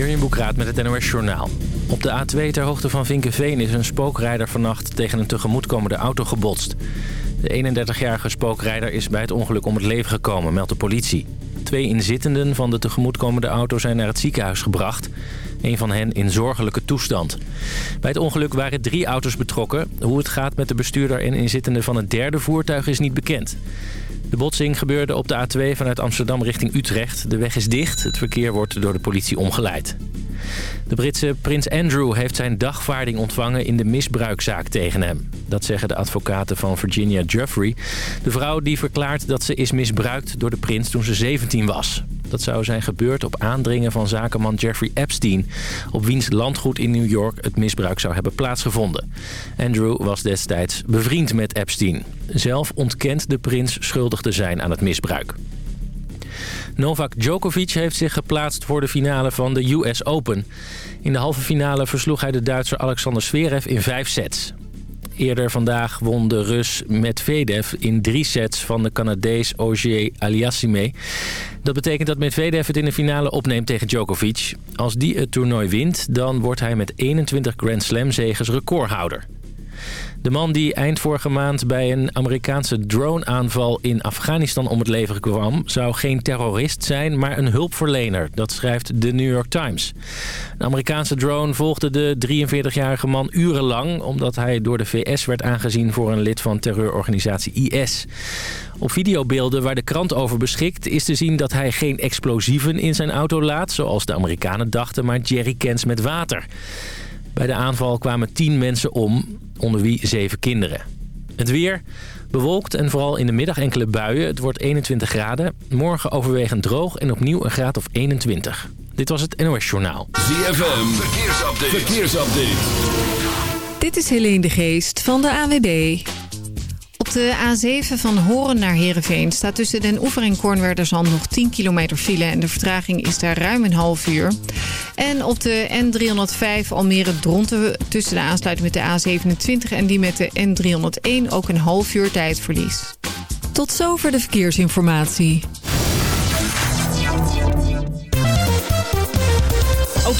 Jurjen Boekraat met het NOS Journaal. Op de A2 ter hoogte van Vinkenveen is een spookrijder vannacht tegen een tegemoetkomende auto gebotst. De 31-jarige spookrijder is bij het ongeluk om het leven gekomen, meldt de politie. Twee inzittenden van de tegemoetkomende auto zijn naar het ziekenhuis gebracht. Een van hen in zorgelijke toestand. Bij het ongeluk waren drie auto's betrokken. Hoe het gaat met de bestuurder en inzittenden van het derde voertuig is niet bekend. De botsing gebeurde op de A2 vanuit Amsterdam richting Utrecht. De weg is dicht. Het verkeer wordt door de politie omgeleid. De Britse prins Andrew heeft zijn dagvaarding ontvangen in de misbruikzaak tegen hem. Dat zeggen de advocaten van Virginia Jeffrey. De vrouw die verklaart dat ze is misbruikt door de prins toen ze 17 was. Dat zou zijn gebeurd op aandringen van zakenman Jeffrey Epstein... op wiens landgoed in New York het misbruik zou hebben plaatsgevonden. Andrew was destijds bevriend met Epstein. Zelf ontkent de prins schuldig te zijn aan het misbruik. Novak Djokovic heeft zich geplaatst voor de finale van de US Open. In de halve finale versloeg hij de Duitser Alexander Zverev in vijf sets. Eerder vandaag won de Rus Medvedev in drie sets van de Canadees Ogier Aliassime. Dat betekent dat Medvedev het in de finale opneemt tegen Djokovic. Als die het toernooi wint, dan wordt hij met 21 Grand Slam zegens recordhouder. De man die eind vorige maand bij een Amerikaanse drone-aanval in Afghanistan om het leven kwam... zou geen terrorist zijn, maar een hulpverlener. Dat schrijft de New York Times. Een Amerikaanse drone volgde de 43-jarige man urenlang... omdat hij door de VS werd aangezien voor een lid van terreurorganisatie IS. Op videobeelden waar de krant over beschikt is te zien dat hij geen explosieven in zijn auto laat... zoals de Amerikanen dachten, maar jerrycans met water. Bij de aanval kwamen tien mensen om, onder wie zeven kinderen. Het weer bewolkt en vooral in de middag enkele buien. Het wordt 21 graden. Morgen overwegend droog en opnieuw een graad of 21. Dit was het NOS Journaal. ZFM, verkeersupdate. verkeersupdate. Dit is Helene de Geest van de AWB. Op de A7 van Horen naar Heerenveen staat tussen Den Oever en Kornwerderzand nog 10 kilometer file en de vertraging is daar ruim een half uur. En op de N305 Almere Dronten tussen de aansluiting met de A27 en die met de N301 ook een half uur tijdverlies. Tot zover de verkeersinformatie.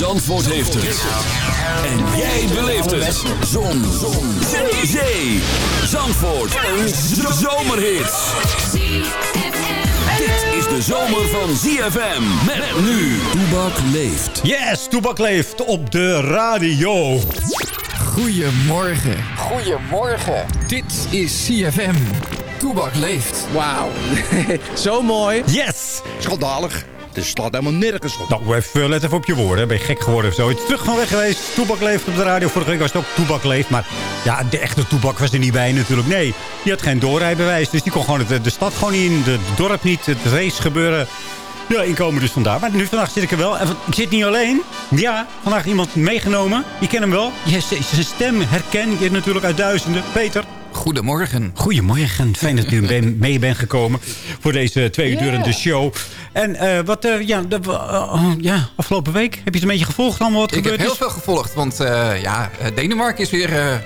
Zandvoort heeft het. En jij beleeft het. Zon. Zon. Zee. Zee. Zandvoort. Een zomerhit. Dit is de zomer van ZFM. Met nu. Toebak leeft. Yes, Toebak leeft op de radio. Goedemorgen. Goedemorgen. Dit is CFM. Toebak leeft. Wauw. Zo mooi. Yes. Schandalig. Het slaat helemaal nergens op. Nou, even, let even op je woorden. Ben je gek geworden of zo? Terug van weg geweest. Toebak leeft op de radio. Vorige week was het ook Toebak leeft. Maar ja, de echte Toebak was er niet bij natuurlijk. Nee, die had geen doorrijbewijs. Dus die kon gewoon de, de stad gewoon niet in. Het dorp niet. Het race gebeuren. Ja, inkomen dus vandaar. Maar nu vandaag zit ik er wel. En ik zit niet alleen. Ja, vandaag iemand meegenomen. Je kent hem wel. Je, zijn stem herken je natuurlijk uit duizenden. Peter. Goedemorgen. Goedemorgen. Fijn dat u mee bent gekomen voor deze twee uur durende show. En uh, wat, uh, ja, de, uh, ja, afgelopen week, heb je het een beetje gevolgd allemaal wat Ik gebeurd heb heel is? veel gevolgd, want ja, Denemarken is weer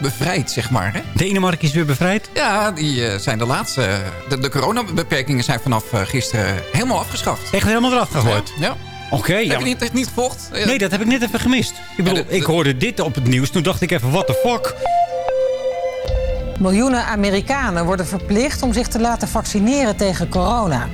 bevrijd, zeg maar. Hè? Denemarken is weer bevrijd? Ja, die zijn de laatste. De, de coronabeperkingen zijn vanaf gisteren helemaal afgeschaft. Echt helemaal eraf gegooid? Ja. ja. Oké, okay, ja. Heb je niet, niet gevolgd? Nee, dat heb ik net even gemist. Ik bedoel, ja, de, de, ik hoorde dit op het nieuws. Toen dacht ik even, what the fuck? Miljoenen Amerikanen worden verplicht om zich te laten vaccineren tegen corona.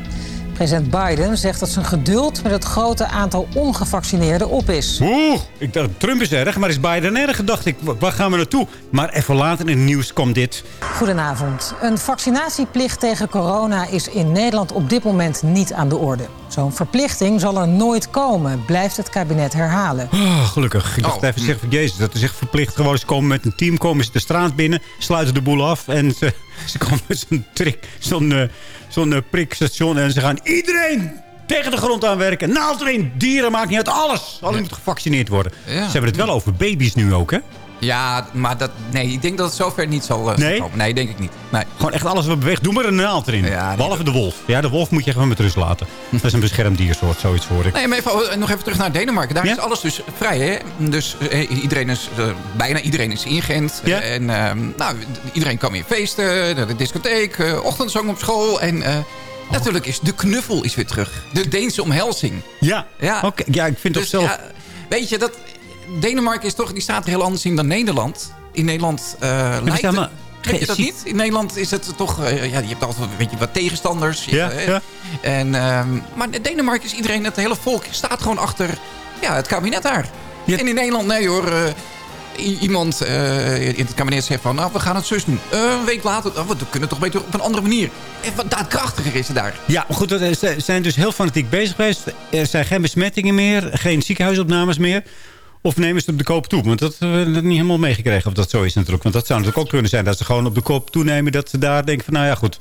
President Biden zegt dat zijn geduld met het grote aantal ongevaccineerden op is. Oeh, ik dacht Trump is erg, maar is Biden erg? Dacht ik, waar gaan we naartoe? Maar even later in het nieuws komt dit. Goedenavond. Een vaccinatieplicht tegen corona is in Nederland op dit moment niet aan de orde. Zo'n verplichting zal er nooit komen, blijft het kabinet herhalen. Oh, gelukkig. Ik dacht Oh, even zeggen van Jezus, dat is echt verplicht. Gewoon ze komen met een team, komen ze de straat binnen, sluiten de boel af en ze, ze komen met zo'n trick, zo'n uh, zo'n uh, prikstation en ze gaan iedereen tegen de grond aanwerken. Naald erin, dieren, maakt niet uit, alles. Alleen moet gevaccineerd worden. Ja. Ze hebben het wel over baby's nu ook, hè? Ja, maar dat, nee, ik denk dat het zover niet zal uh, Nee? komen. Nee, denk ik niet. Nee. Gewoon echt alles wat beweegt. Doe maar een naald erin. Ja, nee, Behalve de wolf. Ja, de wolf moet je gewoon met rust laten. Dat is een beschermd diersoort, zoiets voor ik. Nee, maar even, oh, nog even terug naar Denemarken. Daar Ja? is alles dus vrij, hè? Dus eh, iedereen is, eh, bijna iedereen is ingeënt. Ja? En ehm, nou, iedereen kan weer feesten, naar de discotheek, eh, ochtendzang op school. En eh, natuurlijk is de knuffel is weer terug. De Deense omhelzing. Ja, Ja. Oké. ja ik vind Dus het zelf... ja, weet je, dat, Denemarken is toch, die staat er heel anders in dan Nederland. In Nederland eh lijkt het... Heb je dat niet? In Nederland is het toch... eh, ja, je hebt altijd een beetje wat tegenstanders. Ja, eh, ja. En, ehm, maar in Denemarken is iedereen, het hele volk staat gewoon achter ja, het kabinet daar. Ja. En in Nederland, nee hoor... Iemand in het kabinet zegt van, nou, we gaan het zus doen. Een week later, oh, we kunnen het toch beter op een andere manier. En wat daadkrachtiger is het daar. Ja, maar goed, ze zijn dus heel fanatiek bezig geweest. Er zijn geen besmettingen meer, geen ziekenhuisopnames meer. Of nemen ze het op de koop toe? Want dat hebben we niet helemaal meegekregen of dat zo is natuurlijk. Want dat zou natuurlijk ook kunnen zijn dat ze gewoon op de koop toenemen. Dat ze daar denken van, nou ja, goed.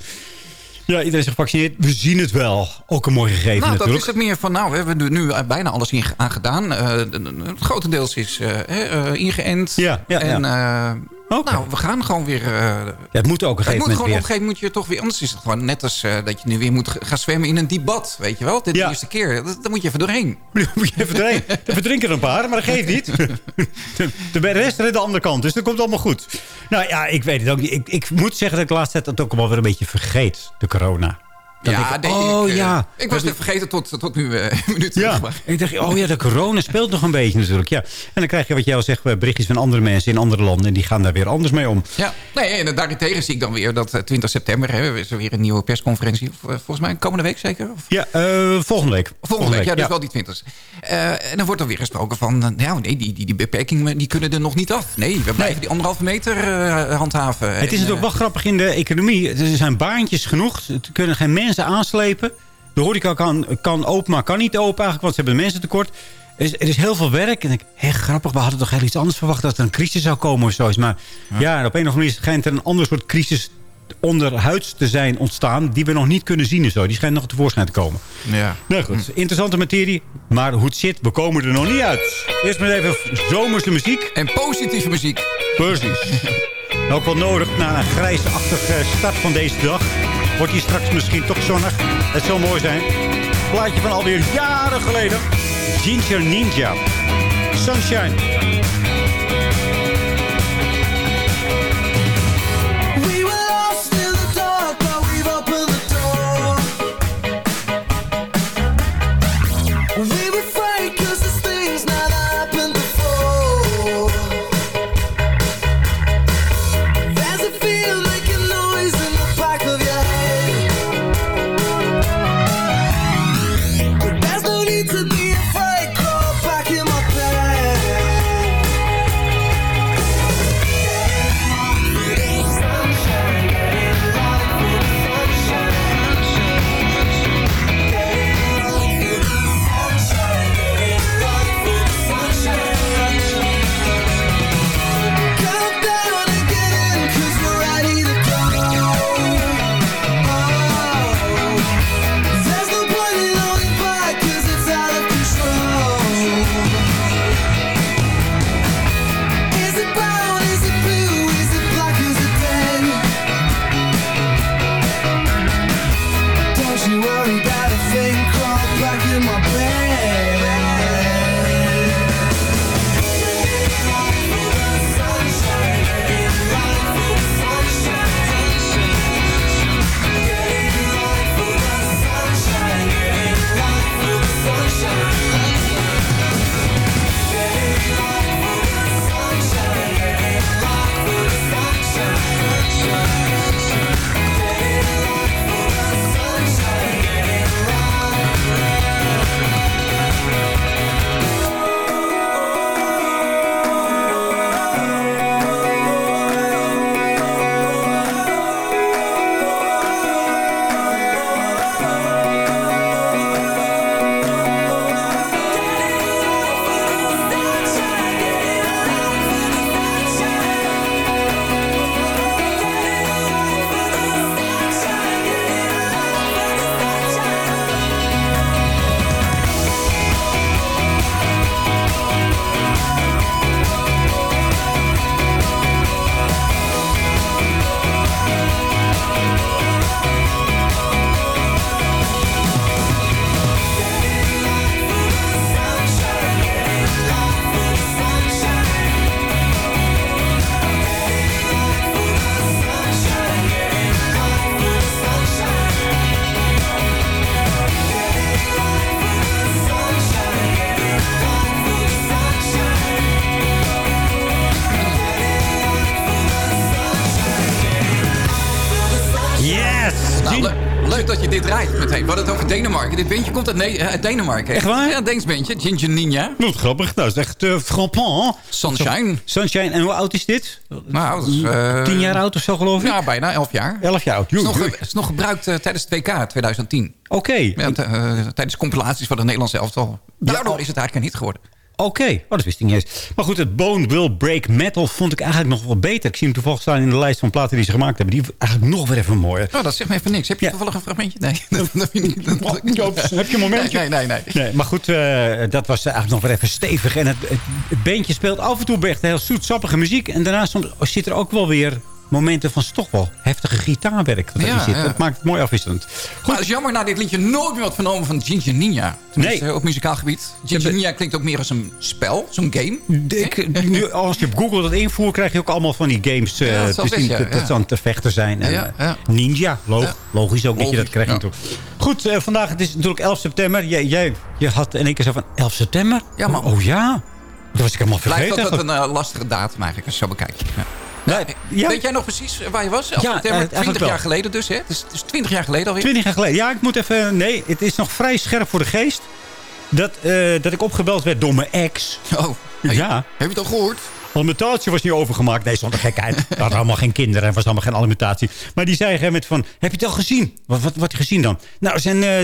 Ja, iedereen is gevaccineerd. We zien het wel. Ook een mooi gegeven Nou, dat natuurlijk. is het meer van, nou, we hebben nu bijna alles aan gedaan. Eh, de- de- het grotendeels is eh, eh, ingeënt. Ja, ja, en eh, Nou, we gaan gewoon weer... eh, Ja, het moet ook een het gegeven moet moment gewoon, op een gegeven moment moet je toch weer... Anders is het gewoon net als eh, dat je nu weer moet gaan zwemmen in een diep bad. Weet je wel? Dit is Ja. de eerste keer. Dat, daar moet je even doorheen. Moet je even erin. Er verdrinken er een paar, maar dat geeft niet. De, de rest redde de andere kant, dus dat komt allemaal goed. Nou ja, ik weet het ook niet. Ik, ik moet zeggen dat ik de laatste tijd het ook wel weer een beetje vergeet, de corona. Dan denk ik, oh ik, eh, ja. Ik was het vergeten tot, tot nu eh, een minuut Ja, terug. maar- ik dacht, oh ja, de corona speelt nog een beetje natuurlijk. Ja. En dan krijg je wat jij al zegt, eh, berichtjes van andere mensen in andere landen. En die gaan daar weer anders mee om. Ja, nee, en daarentegen zie ik dan weer dat eh, 20 september hè, is er weer een nieuwe persconferentie. Volgens mij komende week zeker? Of Ja, volgende week. Volgende week, ja, dus wel die 20 Eh, en dan wordt er weer gesproken van... nou, nee, die, die, die beperkingen die kunnen er nog niet af. Nee, we blijven die anderhalve meter handhaven. Het is natuurlijk wel grappig in de economie. Er zijn baantjes genoeg. Er kunnen geen mensen aanslepen. De horeca kan, kan open, maar kan niet open eigenlijk. Want ze hebben mensen tekort. Er is, er is heel veel werk. En ik hé, grappig. We hadden toch heel iets anders verwacht. Dat er een crisis zou komen of zoiets. Maar ja, op een of andere manier schijnt er een ander soort crisis onderhuids te zijn ontstaan. Die we nog niet kunnen zien en zo. Die schijnt nog tevoorschijn te komen. ja. Nou goed, interessante materie. Maar hoe het zit, we komen er nog niet uit. Eerst maar even zomerse muziek. en positieve muziek. Precies. Ook wel nodig na een grijsachtige start van deze dag. Wordt die straks misschien toch zonnig. Het zou mooi zijn. Plaatje van alweer jaren geleden. Ginger Ninja. Sunshine. Denemarken. Dit bandje komt uit, Ne- uit Denemarken. Echt waar? Ja, een Deens bandje. Ginger Ninja. Wat grappig. Nou, dat is echt uh, frappant. Sunshine. Sunshine. En hoe oud is dit? Nou, dat is... eh, Tien jaar oud of zo, geloof ik? Ja, bijna. Elf jaar. Elf jaar oud. Het is nog, is nog gebruikt eh, tijdens het WK 2010. Oké. Ja, eh, tijdens compilaties van het Nederlandse elftal. Daardoor oh. is het eigenlijk een hit geworden. Oké, oh, dat wist ik niet eens. Maar goed, het Bone Will Break Metal vond ik eigenlijk nog wel beter. Ik zie hem toevallig staan in de lijst van platen die ze gemaakt hebben. Die eigenlijk nog weer even mooier. Oh, dat zegt me even niks. Heb je Ja. toevallig een fragmentje? Nee. dat heb je niet. Heb je een momentje? Nee, nee, nee. Nee, maar goed, eh, dat was eigenlijk nog weer even stevig. En het, het, het beentje speelt af en toe echt heel zoetsappige muziek. En daarna soms zit er ook wel weer momenten van toch wel heftige gitaarwerk. Dat, Ja, zit. ja. dat maakt het mooi afwisselend. Maar het is jammer na dit liedje nooit meer wat vernomen van Ginger Ninja. Tenminste, Nee. Op muzikaal gebied. Ginger Ninja klinkt ook meer als een spel, zo'n game. Ik, nu, als je op Google dat invoert, krijg je ook allemaal van die games. eh, Ja, dat te zien dat, ze aan het vechten zijn. En, eh, ja. Ninja, log- Ja. logisch ook dat je dat krijgt. Goed, eh, vandaag het is natuurlijk 11 september. Jij, jij je had in één keer zo van 11 september? Ja, man. Oh ja, dat was ik helemaal Blijft vergeten. dat een lastige datum eigenlijk, als je zo bekijkt. Nee, ja. Weet jij nog precies waar je was? 11 Ja, september, eh, eigenlijk 20 wel. jaar geleden dus, hè? Het is, het is 20 jaar geleden alweer. 20 jaar geleden. Ja, ik moet even... Nee, het is nog vrij scherp voor de geest. Dat, eh, dat ik opgebeld werd door mijn ex. Oh, hey, Ja. Heb je het al gehoord? Alimentatie was niet overgemaakt. Nee, zonder gekheid. We hadden allemaal geen kinderen en was allemaal geen alimentatie. Maar die zei een moment van... Heb je het al gezien? Wat, wat, je gezien dan? Nou, zijn, eh,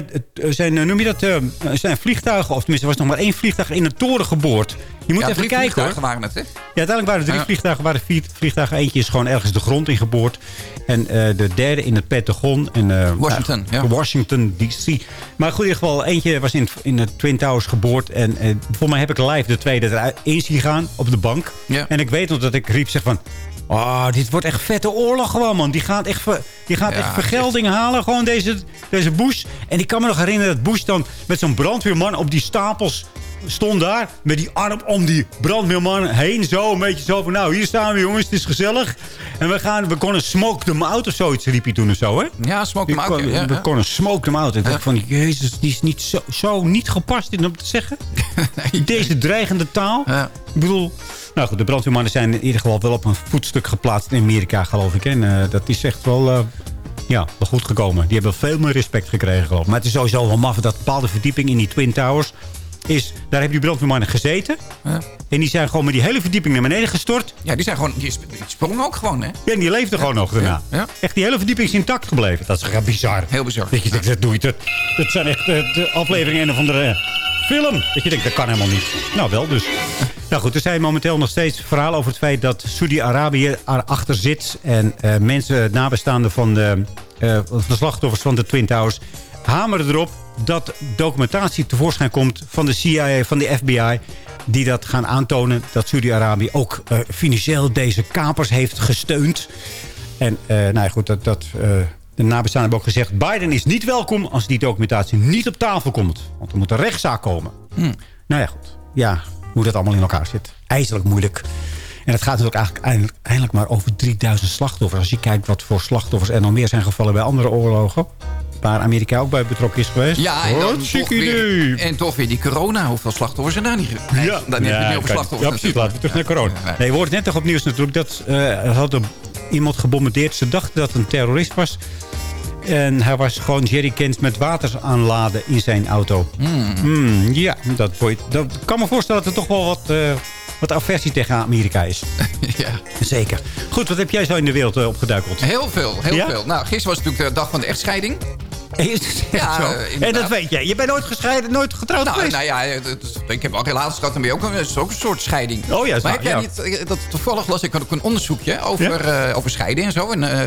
zijn noem je dat, zijn vliegtuigen... of tenminste, er was nog maar één vliegtuig in een toren geboord. Je moet ja, even kijken hoor. vliegtuigen waren het, hè? Ja, uiteindelijk waren er drie Ja. vliegtuigen. waren vier vliegtuigen. Eentje is gewoon ergens de grond in geboord. En eh, de derde in het Pentagon. In, eh, Washington, nou, ja. Washington, D.C. Maar goed, in ieder geval, eentje was in, in de Twin Towers geboord. En eh, volgens mij heb ik live de tweede eruit in zien gaan op de bank. Ja. En ik weet nog dat ik riep zeg van... Oh, dit wordt echt vette oorlog gewoon, man. Die gaat echt, ver- die gaat Ja, echt vergelding halen, gewoon deze, deze Bush. En ik kan me nog herinneren dat Bush dan met zo'n brandweerman op die stapels stond daar. Met die arm om die brandweerman heen. Zo, een beetje zo van, nou, hier staan we jongens, het is gezellig. En we gaan, we konden smoke them out of zoiets, riep hij toen of zo, hè? Ja, smoke them out. kon- ja, We ja. konden smoke them out. En ik dacht van, jezus, die is niet zo, zo niet gepast in om te zeggen. Deze dreigende taal. Ja. Ik bedoel... Nou goed, de brandweermannen zijn in ieder geval wel op een voetstuk geplaatst in Amerika, geloof ik. En eh, dat is echt wel, eh, ja, wel goed gekomen. Die hebben veel meer respect gekregen, geloof ik. Maar het is sowieso wel maf dat bepaalde verdieping in die Twin Towers... Is, daar hebben die brandweermannen gezeten. Ja. En die zijn gewoon met die hele verdieping naar beneden gestort. Ja, die zijn gewoon... Die, sp- die sprongen ook gewoon, hè? Ja, en die leefden gewoon nog daarna. ja. Echt, die hele verdieping is intact gebleven. Dat is echt bizar. Heel bizar. Dat je denkt, dat doe je het. Dat zijn echt eh, de afleveringen een of andere eh, film. Dat je denkt, dat kan helemaal niet. Nou, wel dus. Nou goed, er zijn momenteel nog steeds verhalen over het feit dat Saudi-Arabië erachter zit. En eh, mensen, nabestaanden van de, van de slachtoffers van de Twin Towers... hameren erop dat documentatie tevoorschijn komt van de CIA, van de FBI... die dat gaan aantonen dat Saudi-Arabië ook eh, financieel deze kapers heeft gesteund. En eh, nou ja, goed, dat, dat, eh, de nabestaanden hebben ook gezegd... Biden is niet welkom als die documentatie niet op tafel komt. Want er moet een rechtszaak komen. Nou ja, goed. Ja, hoe dat allemaal in elkaar zit. IJselijk moeilijk. En het gaat natuurlijk eigenlijk eindelijk, eindelijk maar over 3000 slachtoffers. Als je kijkt wat voor slachtoffers er nog meer zijn gevallen bij andere oorlogen. Waar Amerika ook bij betrokken is geweest. Ja, en, dan Hartstikke toch weer, idee. en toch weer die corona. Hoeveel slachtoffers zijn daar niet? Nee, dan het niet over slachtoffers. Ja, precies. Laten we terug naar corona. Nee. Nee, we hoorden net toch op nieuws natuurlijk. Dat er had een- iemand gebombardeerd. Ze dachten dat het een terrorist was. En hij was gewoon jerrycans met water aanladen in zijn auto. Hmm, ja, dat, je- dat kan me voorstellen dat er toch wel wat, eh, wat aversie tegen Amerika is. ja. Zeker. Goed, wat heb jij zo in de wereld eh, opgeduikeld? Heel veel, heel Ja? veel. Nou, gisteren was natuurlijk de dag van de echtscheiding. Is Ja, zo? eh, en dat weet jij. Je bent nooit gescheiden, nooit getrouwd Nou, geweest. nou ja, is- ik heb al relaties gehad en ben ook, is ook een soort scheiding. Oh ja, maar heb jij ja. niet, eh, dat, toevallig las ik ook een onderzoekje over, eh, over scheiden en zo. En, eh,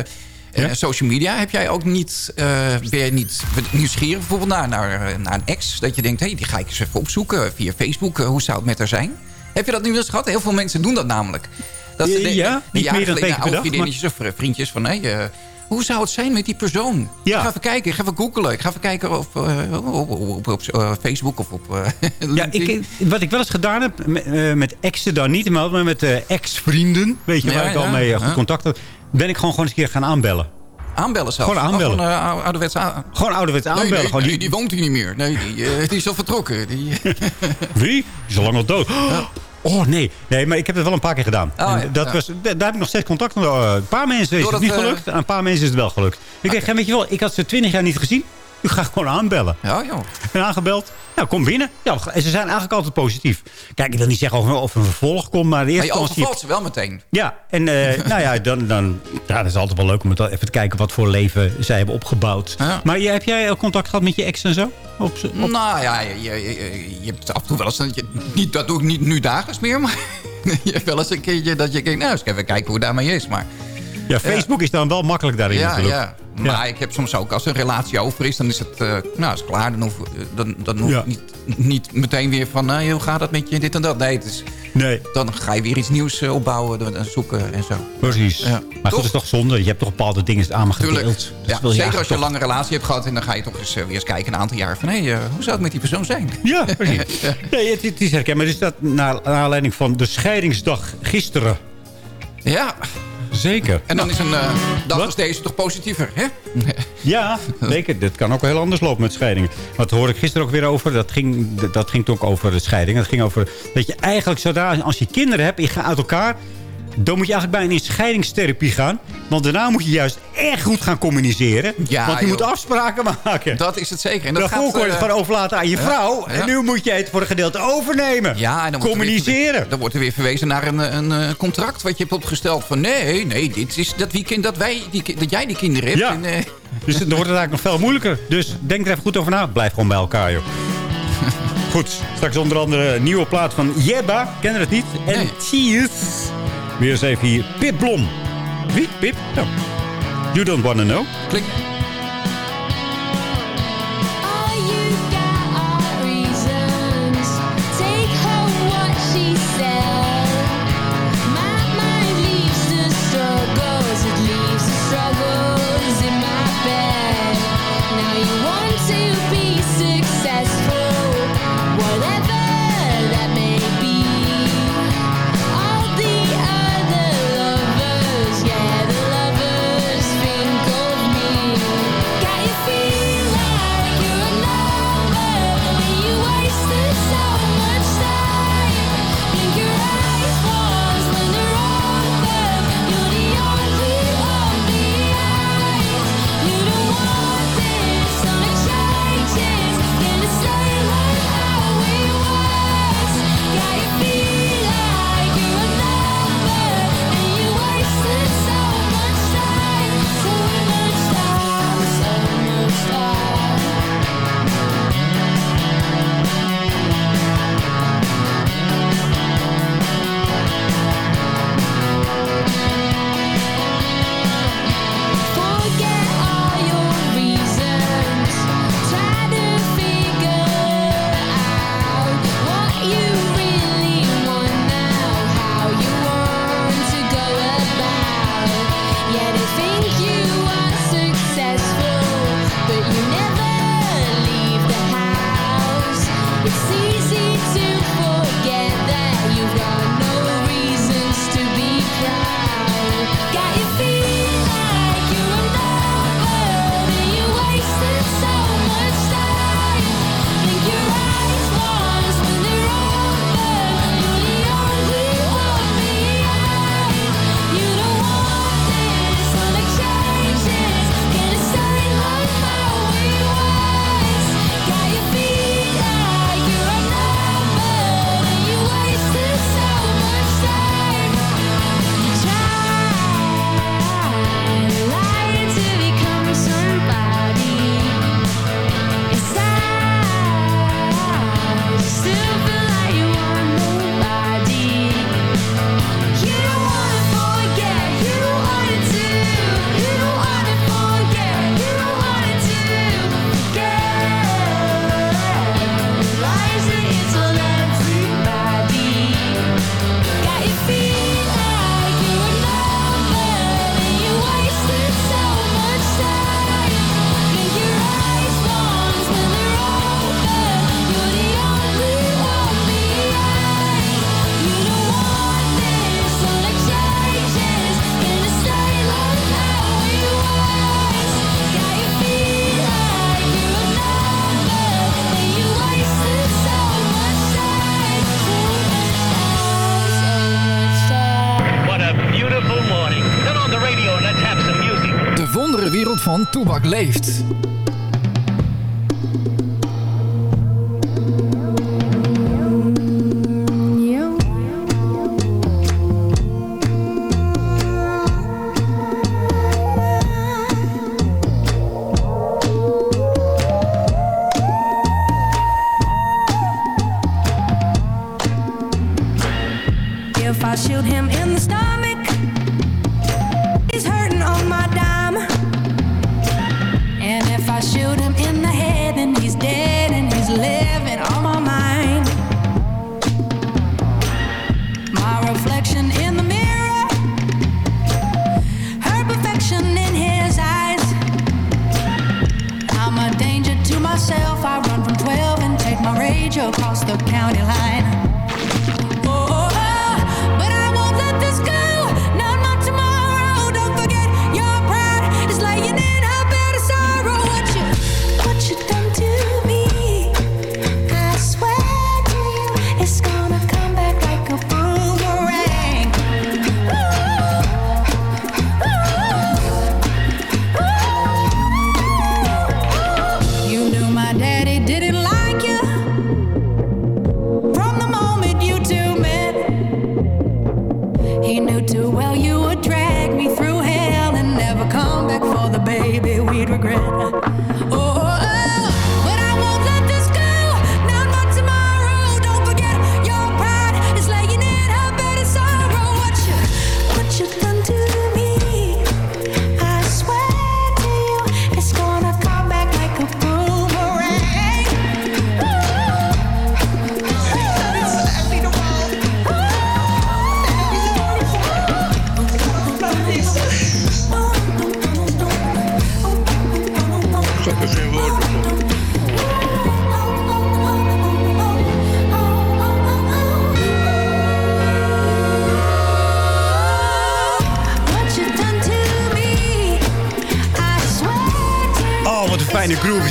eh, social media. Heb jij ook niet, eh ben je niet nieuwsgierig bijvoorbeeld naar, naar, eh, naar een ex? Dat je denkt, hé, die ga ik eens even opzoeken via Facebook. eh, hoe zou het met haar zijn? Heb je dat nu eens gehad? Heel veel mensen doen dat namelijk. Dat denken- ja, niet meer dan dag, vriendinnetjes of eh, vriendjes van... hé, eh, hoe zou het zijn met die persoon? Ja. Ik ga even kijken, ik ga even googlen. Ik ga even kijken of, eh, op, op, eh, Facebook of op eh, Ja, ik, wat ik wel eens gedaan heb, met, met exen dan niet, maar met ex-vrienden, weet je, Ja, waar ik al ja, mee goed ja. contact had, ben ik gewoon gewoon eens een keer gaan aanbellen. Aanbellen zelfs. Gewoon aanbellen. Oh, gewoon, ou- ouderwets aan- Gewoon ouderwets aanbellen. nee, gewoon nee, die, die woont hier niet meer. Nee, die, die is al vertrokken. Die, Wie? Die is al lang al dood. Oh, nee. Nee, maar ik heb het wel een paar keer gedaan. Oh, ja, dat ja. was, daar heb ik nog steeds contact met. eh, Een paar mensen is Doordat, het niet gelukt. Aan een paar mensen is het wel gelukt. Ik denk, weet je wel, ik had ze twintig jaar niet gezien. Ik ga gewoon aanbellen. Ja, joh. En aangebeld. Nou, kom binnen. Ja, en ze zijn eigenlijk altijd positief. Kijk, ik wil niet zeggen of, of er een vervolg komt, maar de Maar eerste je instantie... overvalt ze wel meteen. Ja, en eh, nou ja, dan, dan ja, dat is altijd wel leuk om even te kijken wat voor leven zij hebben opgebouwd. Ja. Maar je, heb jij contact gehad met je ex en zo? Op, Nou ja, je, je, je, je hebt af en toe wel eens... Dat, je, niet, dat doe ik niet nu dagelijks meer, maar... je hebt wel eens een keertje dat je denkt... Nou, eens even kijken hoe het daarmee is. Maar ja, Facebook is dan wel makkelijk daarin ja, natuurlijk. ja. Maar ik heb soms ook, als een relatie over is, dan is het eh, nou, is klaar. Dan hoef, dan, dan hoef niet, niet meteen weer van, nou, hoe gaat het met je, dit en dat. Nee, het is, Nee, dan ga je weer iets nieuws eh, opbouwen en zoeken en zo. precies. Ja. Maar goed, Toch? het is toch zonde. Je hebt toch bepaalde dingen aan me gedeeld. Dus Ja, zeker als je een lange relatie hebt gehad... en dan ga je toch eens, eh, weer eens kijken een aantal jaar van... hé, eh, hoe zou het met die persoon zijn? Ja, precies. Nee, het, het is herkenbaar. Dus dat naar, naar aanleiding van de scheidingsdag gisteren. Ja, Zeker. en dan is een eh, dag als deze toch positiever, hè? Ja, zeker. Dit kan ook heel anders lopen met scheidingen. Wat hoorde ik gisteren ook weer over. Dat ging, dat ging toen ook over de scheiding. Dat ging over dat je eigenlijk zodra als je kinderen hebt... je gaat uit elkaar... dan moet je eigenlijk bijna in scheidingstherapie gaan. Want daarna moet je juist echt goed gaan communiceren. Ja, want je joh. moet afspraken maken. Dat is het zeker. En dat Daarvoor kon je het gewoon overlaten aan je vrouw. ja. En nu moet je het voor een gedeelte overnemen. Ja, en dan er weer- Communiceren. dan wordt er weer verwezen naar een, een, eh, contract wat je hebt opgesteld. Van nee, nee, dit is dat weekend dat, wij die, dat jij die kinderen hebt. Ja. En, eh, Dus dan wordt het eigenlijk nog veel moeilijker. Dus denk er even goed over na. Blijf gewoon bij elkaar, joh. Goed, straks onder andere een nieuwe plaat van Jebba. Ken je het niet? En Nee. Cheers. Weer eens even hier. Pip Blom. Wie? Pip? Nou. You don't wanna know. klik. Toebak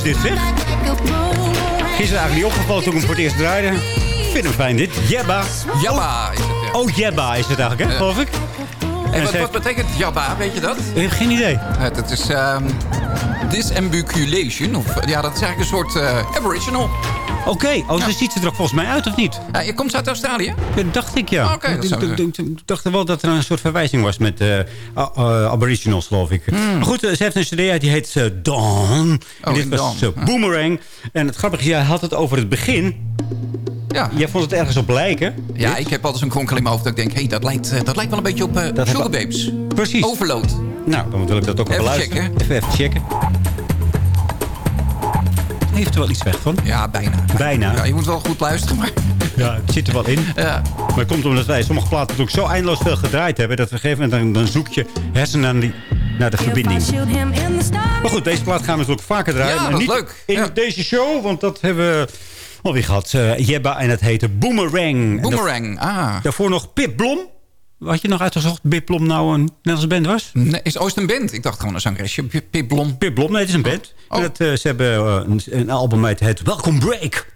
dit, zeg. Gisteren eigenlijk niet opgevallen toen ik hem voor het eerst draaide. Ik vind hem fijn, dit. Jebba. Jabba is het, ja. Oh, Jebba is het eigenlijk, hè, geloof ik. En wat, betekent Jabba, weet je dat? Ik heb geen idee. Eh, Dat is disambiguation. Of, ja, dat is eigenlijk een soort eh, aboriginal. Oké, oh, zo ziet ze er volgens mij uit, of niet? Ja, je komt uit Australië? Dat dacht ik, ja. Oké, ik, dacht wel dat er een soort verwijzing was met eh, aboriginals, geloof ik. Hmm. Maar goed, eh, ze heeft een cd uit, die heet eh, Dawn. en dit was Dawn, Boomerang. En het grappige is, jij had het over het begin. Ja. Jij vond het ergens op lijken. Ja, ik heb altijd zo'n kronkel in mijn hoofd dat ik denk... hé, hey, dat, lijkt, dat lijkt wel een beetje op Sugar Babes. Precies. Overload. Nou, dan wil ik dat ook Even even luisteren. checken. Even, even checken. Heeft er wel iets weg van? Ja, bijna. Bijna. Ja, je moet wel goed luisteren, maar... Ja, het zit er wel in. Ja. Maar het komt omdat wij sommige platen natuurlijk zo eindeloos veel gedraaid hebben... dat we op een gegeven moment dan, dan zoek je hersenen naar, die, naar de verbinding. Maar goed, deze plaat gaan we natuurlijk vaker draaien. Ja, dat niet leuk. in Ja. deze show, want dat hebben we alweer gehad. Eh, Jebba en het heette Boomerang. En Boomerang, ah. daar- Daarvoor nog Pip Blom. Had je nog uitgezocht Pip Blom nou een Nederlandse band was? Nee, is Oost een band? Ik dacht gewoon een zangeresje. Pip Blom. Pip Blom, nee, het is een band. Oh. Dat, eh, ze hebben eh, een, een album met het Welcome Break.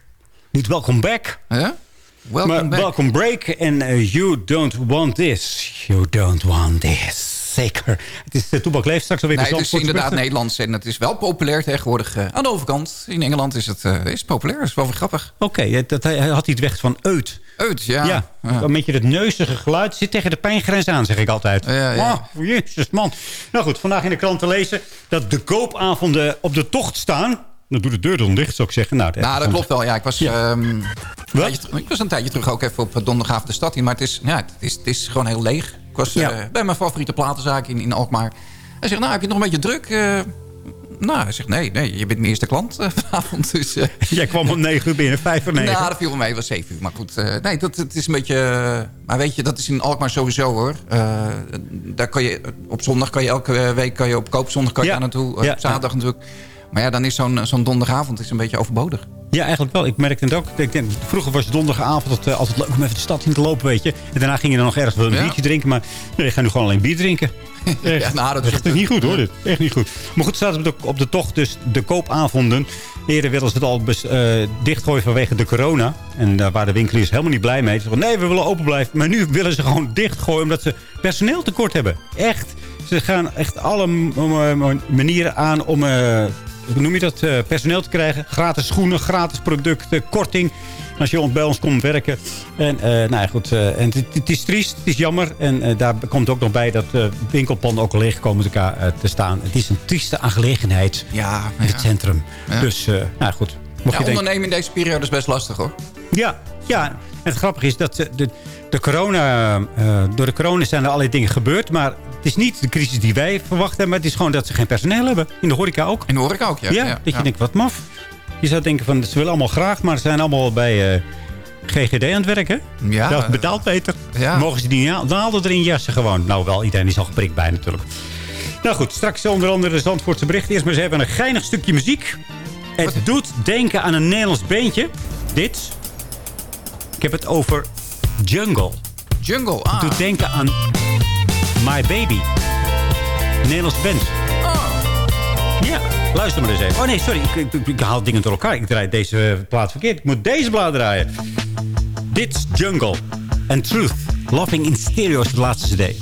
Niet Welcome Back, Ja? Welcome maar back. Welcome Break. En eh, You Don't Want This. You Don't Want This. Zeker. Het is de Toebak Leeft straks alweer Nee, de het is inderdaad. Nederlands en het is wel populair tegenwoordig. eh, aan de overkant, in Engeland is het, eh, is het populair. Dat is wel weer grappig. Oké, ja, dat hij, had iets weg van uit. Uit, ja. Ja, Ja. een beetje het neuzige geluid zit tegen de pijngrens aan, zeg ik altijd. Ja, ja. Ah, jezus, man. Nou goed, vandaag in de krant te lezen dat de koopavonden op de tocht staan. Dan doe de deur dan dicht, zou ik zeggen. Nou, Nou, dat klopt wel. Ja, ik was, Ja. ehm, een tijdje ik was een tijdje terug ook even op donderdagavond de stad in. Maar het is, ja, het is, het is gewoon heel leeg. Ik was Ja. eh, bij mijn favoriete platenzaak in, in Alkmaar. Hij zegt, nou, heb je nog een beetje druk? Eh, nou, hij zegt, nee, nee, je bent mijn eerste klant eh, vanavond. Dus, Jij kwam om negen uur binnen, vijf voor negen. nou, dat viel. Het was zeven uur. Maar goed, eh, nee, dat, het is een beetje... maar weet je, dat is in Alkmaar sowieso, hoor. Daar kan je, op zondag kan je elke week kan je op koopzondag kan je Ja. daar naartoe. Ja, op zaterdag natuurlijk. Maar ja, dan is zo'n zo'n donderdagavond is een beetje overbodig. Ja, eigenlijk wel. Ik merkte het ook. Ik denk, vroeger was donderdagavond het, eh, altijd leuk om even de stad in te lopen, weet je. En daarna ging je dan nog ergens wel een Ja. biertje drinken. Maar nee, je gaat nu gewoon alleen bier drinken. Echt, Ja, nou, dat is echt niet goed hoor, dit. Echt niet goed. Maar goed, staat op de, op de tocht dus de koopavonden. Eerder wilden ze het al bes- eh, dichtgooien vanwege de corona. En daar waren de winkeliers helemaal niet blij mee. Ze zeiden, nee, we willen open blijven. Maar nu willen ze gewoon dichtgooien omdat ze personeel tekort hebben. Echt. Ze gaan echt alle manieren aan om... eh, noem je dat? eh, personeel te krijgen. Gratis schoenen, gratis producten, korting. Als je bij ons komt werken. En, eh, nou ja, goed, eh, en het, het is triest, het is jammer. En daar komt ook nog bij dat winkelpanden ook leeg komen te, elkaar, te staan. Het is een trieste aangelegenheid Ja, in het centrum. Ja. Dus, nou goed. Mocht Ja, je denken, ondernemen in deze periode is best lastig hoor. ja, ja. En het grappige is dat de, de, de corona, eh, door de corona zijn er allerlei dingen gebeurd. Maar het is niet de crisis die wij verwacht hebben. Maar het is gewoon dat ze geen personeel hebben. In de horeca ook. In de horeca ook, ja. Ja, ja, dat je denkt, wat maf. Je zou denken van, ze willen allemaal graag. Maar ze zijn allemaal bij eh, GGD aan het werken. Ja, dat eh, betaalt beter. ja. Mogen ze die naalden erin jassen gewoon. Nou wel, iedereen is al geprikt bij natuurlijk. Nou goed, straks onder andere de Zandvoortse bericht. Eerst maar eens even een geinig stukje muziek. Het doet denken aan een Nederlands beentje. Dit. Ik heb het over Jungle. Jungle, ah. Het doet denken aan My Baby. Nederlands band. Ja, luister maar eens even. Oh nee, sorry. Ik, ik, ik haal dingen door elkaar. Ik draai deze plaat verkeerd. Ik moet deze plaat draaien. Dit is Jungle. And Truth. Loving in Stereo is de laatste cd.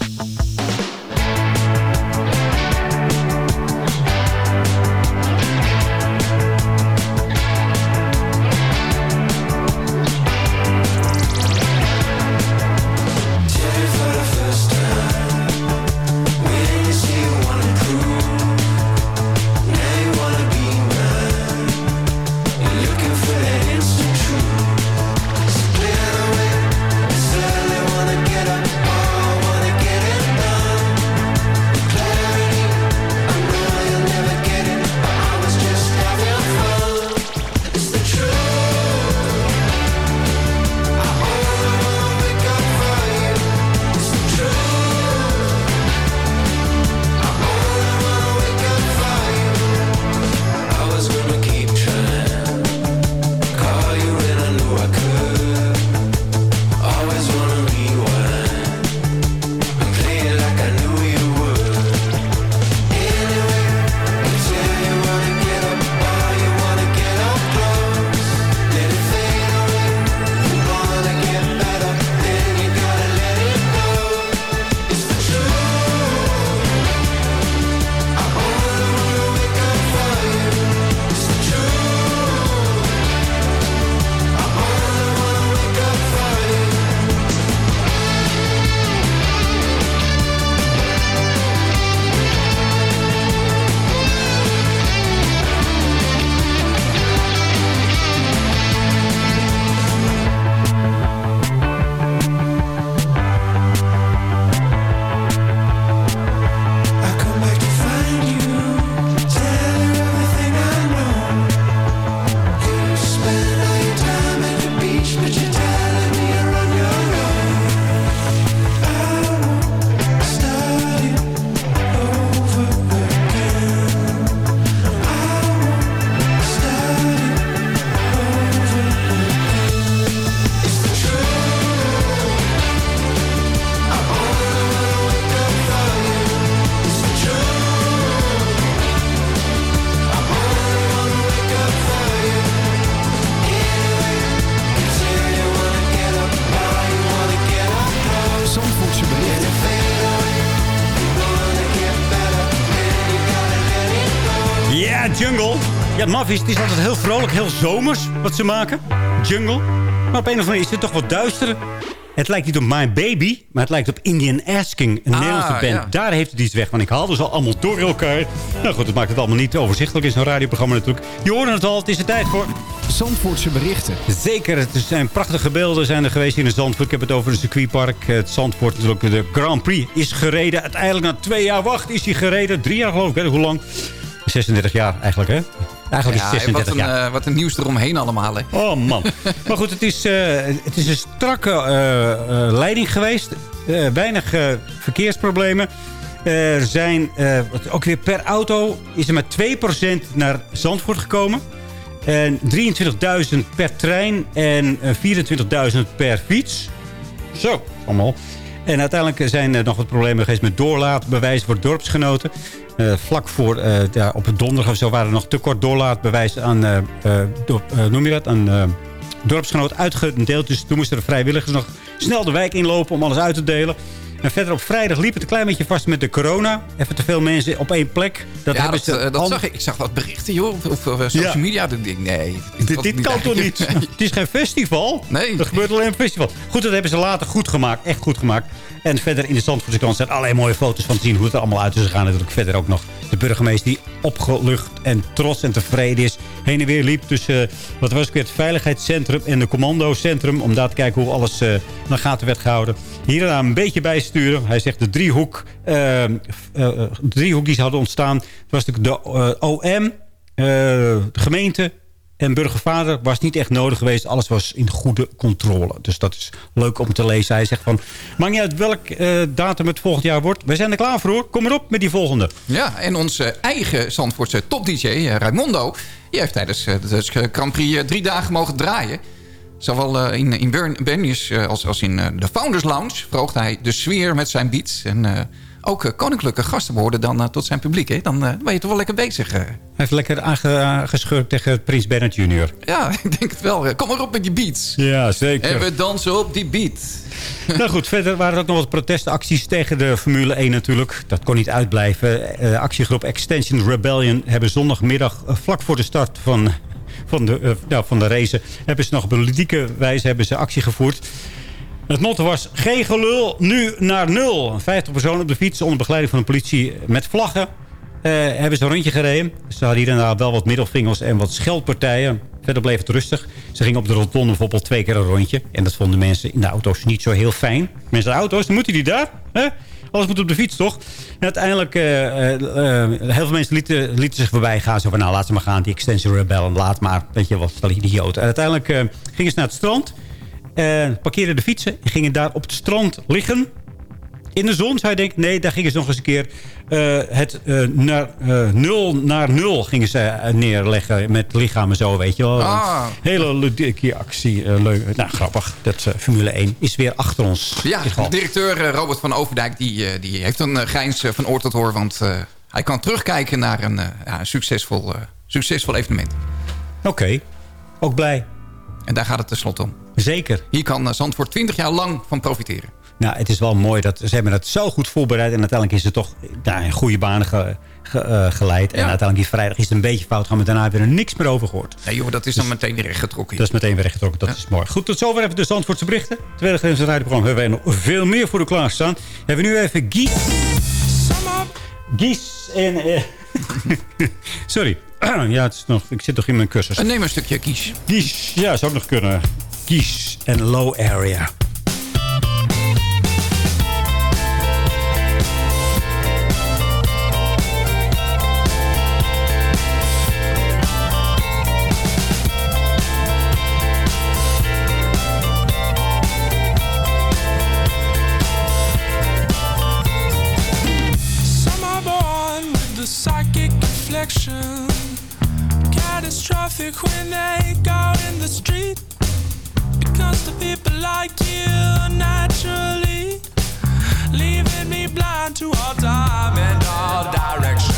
12 is, het is altijd heel vrolijk, heel zomers wat ze maken. Jungle. Maar op een of andere manier is het toch wat duister. Het lijkt niet op My Baby, maar het lijkt op Indian Asking, een ah, Nederlandse band. Daar heeft het iets weg, want ik haalde dus ze allemaal door elkaar. Nou goed, het maakt het allemaal niet overzichtelijk in zo'n radioprogramma natuurlijk. Je hoort het al, het is de tijd voor... Zandvoortse berichten. Zeker, er zijn prachtige beelden zijn er geweest in de Zandvoort. Ik heb het over een circuitpark. Het Zandvoort natuurlijk, de Grand Prix is gereden. Uiteindelijk na twee jaar wacht is hij gereden. Drie jaar geloof ik, hè? hoe lang? 36 jaar eigenlijk, hè? Eigenlijk Ja, is het wat 36 een, jaar. eh, wat een nieuws eromheen allemaal. Hè. Oh man. maar goed, het is, eh, het is een strakke eh, leiding geweest. Weinig verkeersproblemen. Er zijn ook weer per auto is er met 2% naar Zandvoort gekomen. En 23.000 per trein en eh, 24.000 per fiets. Zo, allemaal. En uiteindelijk zijn er nog wat problemen geweest met doorlaatbewijs voor dorpsgenoten. Eh, vlak voor, eh, op het donderdag of zo, waren er nog te kort doorlaatbewijs aan, eh, do- noem je dat, aan dorpsgenoten uitgedeeld. Dus toen moesten de vrijwilligers nog snel de wijk inlopen om alles uit te delen. En verder op vrijdag liep het een klein beetje vast met de corona. Even te veel mensen op één plek. Dat ja, dat, ze eh, dat zag ik. Ik zag wat berichten, joh. Of, eh, social Ja. media. Dat denk ik, nee. Dit, dit kan toch niet? Het is geen festival? Nee. Er gebeurt alleen een festival. Goed, dat hebben ze later goed gemaakt. Echt goed gemaakt. En verder in de Zandvoortse krant zijn allerlei mooie foto's van te zien hoe het er allemaal uit is gegaan. Natuurlijk verder ook nog de burgemeester die opgelucht en trots en tevreden is. Heen en weer liep tussen, eh, wat was het weer, het veiligheidscentrum en de commandocentrum. Om daar te kijken hoe alles eh naar gaten werd gehouden. Hier daar een beetje bijsturen. Hij zegt de driehoek, eh, eh, eh, driehoek die ze hadden ontstaan. was natuurlijk de OM, de gemeente en burgervader was niet echt nodig geweest. Alles was in goede controle. Dus dat is leuk om te lezen. Hij zegt van, maakt niet uit welk eh, datum het volgend jaar wordt. We zijn er klaar voor hoor. Kom erop met die volgende. Ja, en onze eigen Zandvoortse top-dj, eh, Raimundo... die heeft tijdens eh, de Grand Prix eh, drie dagen mogen draaien. Zowel eh, in, in Bern- Bernius eh, als, als in eh, de Founders Lounge... verhoogde hij de sfeer met zijn beats. En eh, ook eh, koninklijke gasten behoorden dan eh, tot zijn publiek. Hè? Dan eh, ben je toch wel lekker bezig. Hij heeft lekker aange- aangeschurkt tegen Prins Bernhard Jr. Ja, ik denk het wel. Kom maar op met die beats. Ja, zeker. En we dansen op die beat. nou goed, verder waren er ook nog wat protestacties tegen de Formule 1 natuurlijk. Dat kon niet uitblijven. Actiegroep Extension Rebellion hebben zondagmiddag vlak voor de start van, van, de, nou, van de race... hebben ze nog op ludieke wijze hebben ze actie gevoerd. Het motto was geen gelul, nu naar nul. 50 personen op de fiets onder begeleiding van de politie met vlaggen. eh, hebben ze een rondje gereden. Ze hadden hier en daar wel wat middelvingers en wat scheldpartijen. Verder bleef het rustig. Ze gingen op de rotonde bijvoorbeeld twee keer een rondje. En dat vonden mensen in de auto's niet zo heel fijn. Mensen in de auto's, dan moeten die daar. Hè? Alles moet op de fiets, toch? En uiteindelijk, eh, heel veel mensen lieten, zich voorbij gaan. Nou, laat ze maar gaan, die Extension Rebellen. Laat maar, weet je wat, stel idioten. En uiteindelijk gingen ze naar het strand. Eh, parkeerden de fietsen en gingen daar op het strand liggen. In de zon zou je denken, nee, daar gingen ze nog eens een keer eh, het eh, naar, eh, nul naar nul gingen ze neerleggen met lichamen zo, weet je wel. Ah. Hele ludieke actie. leuk. Nou, grappig. Dat Formule 1 is weer achter ons. Ja, directeur Robert van Overdijk die, die heeft een grijns van oor tot oor. Want hij kan terugkijken naar een, ja, een succesvol, succesvol evenement. Oké, ook blij. En daar gaat het tenslotte om. Zeker. Hier kan eh, Zandvoort 20 jaar lang van profiteren. Nou, het is wel mooi dat ze hebben het zo goed voorbereid. En uiteindelijk is het toch nou, in goede banen ge- ge- eh, geleid. En uiteindelijk die vrijdag is het een beetje fout gegaan. Maar daarna hebben we er niks meer over gehoord. Nee joh, dat is dan meteen weer rechtgetrokken. Dat is meteen weer rechtgetrokken. Dat is mooi. Goed, tot zover even de Zandvoortse berichten. Tweede gedeelte van het radioprogramma hebben wij nog veel meer voor u klaarstaan. Hebben we nu even Gies. Gies en... eh, Sorry. ja, het is nog, ik zit nog in mijn cursus. Neem een stukje kies. Gies, ja, zou ook nog kunnen. Gies en Low Area. Some are born with the psychic reflection. Catastrophic when they go in the street. People like you naturally. Leaving me blind to all time and all direction.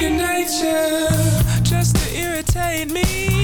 Your nature, just to irritate me.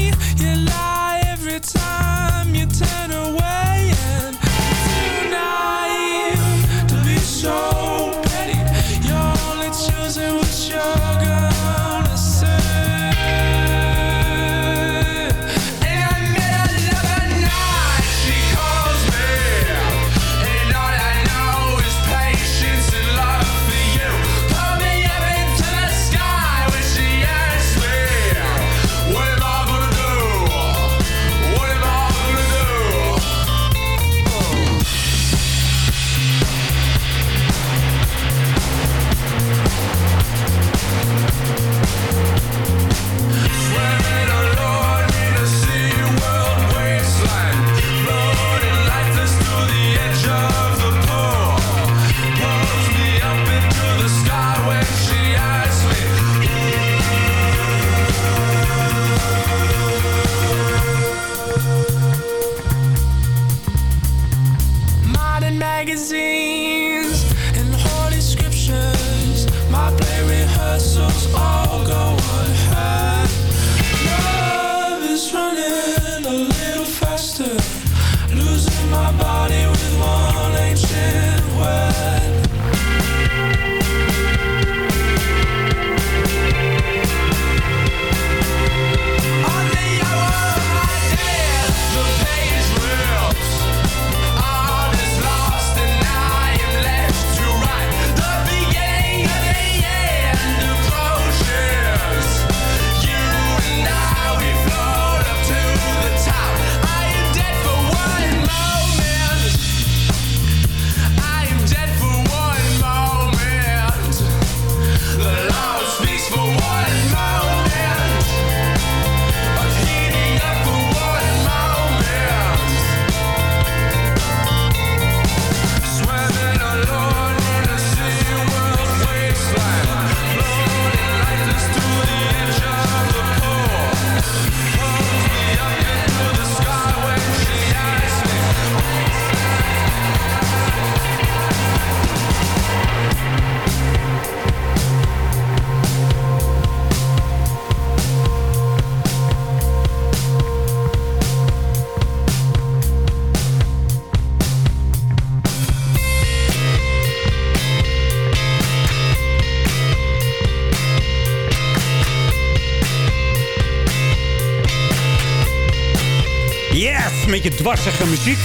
Beetje dwarsige muziek.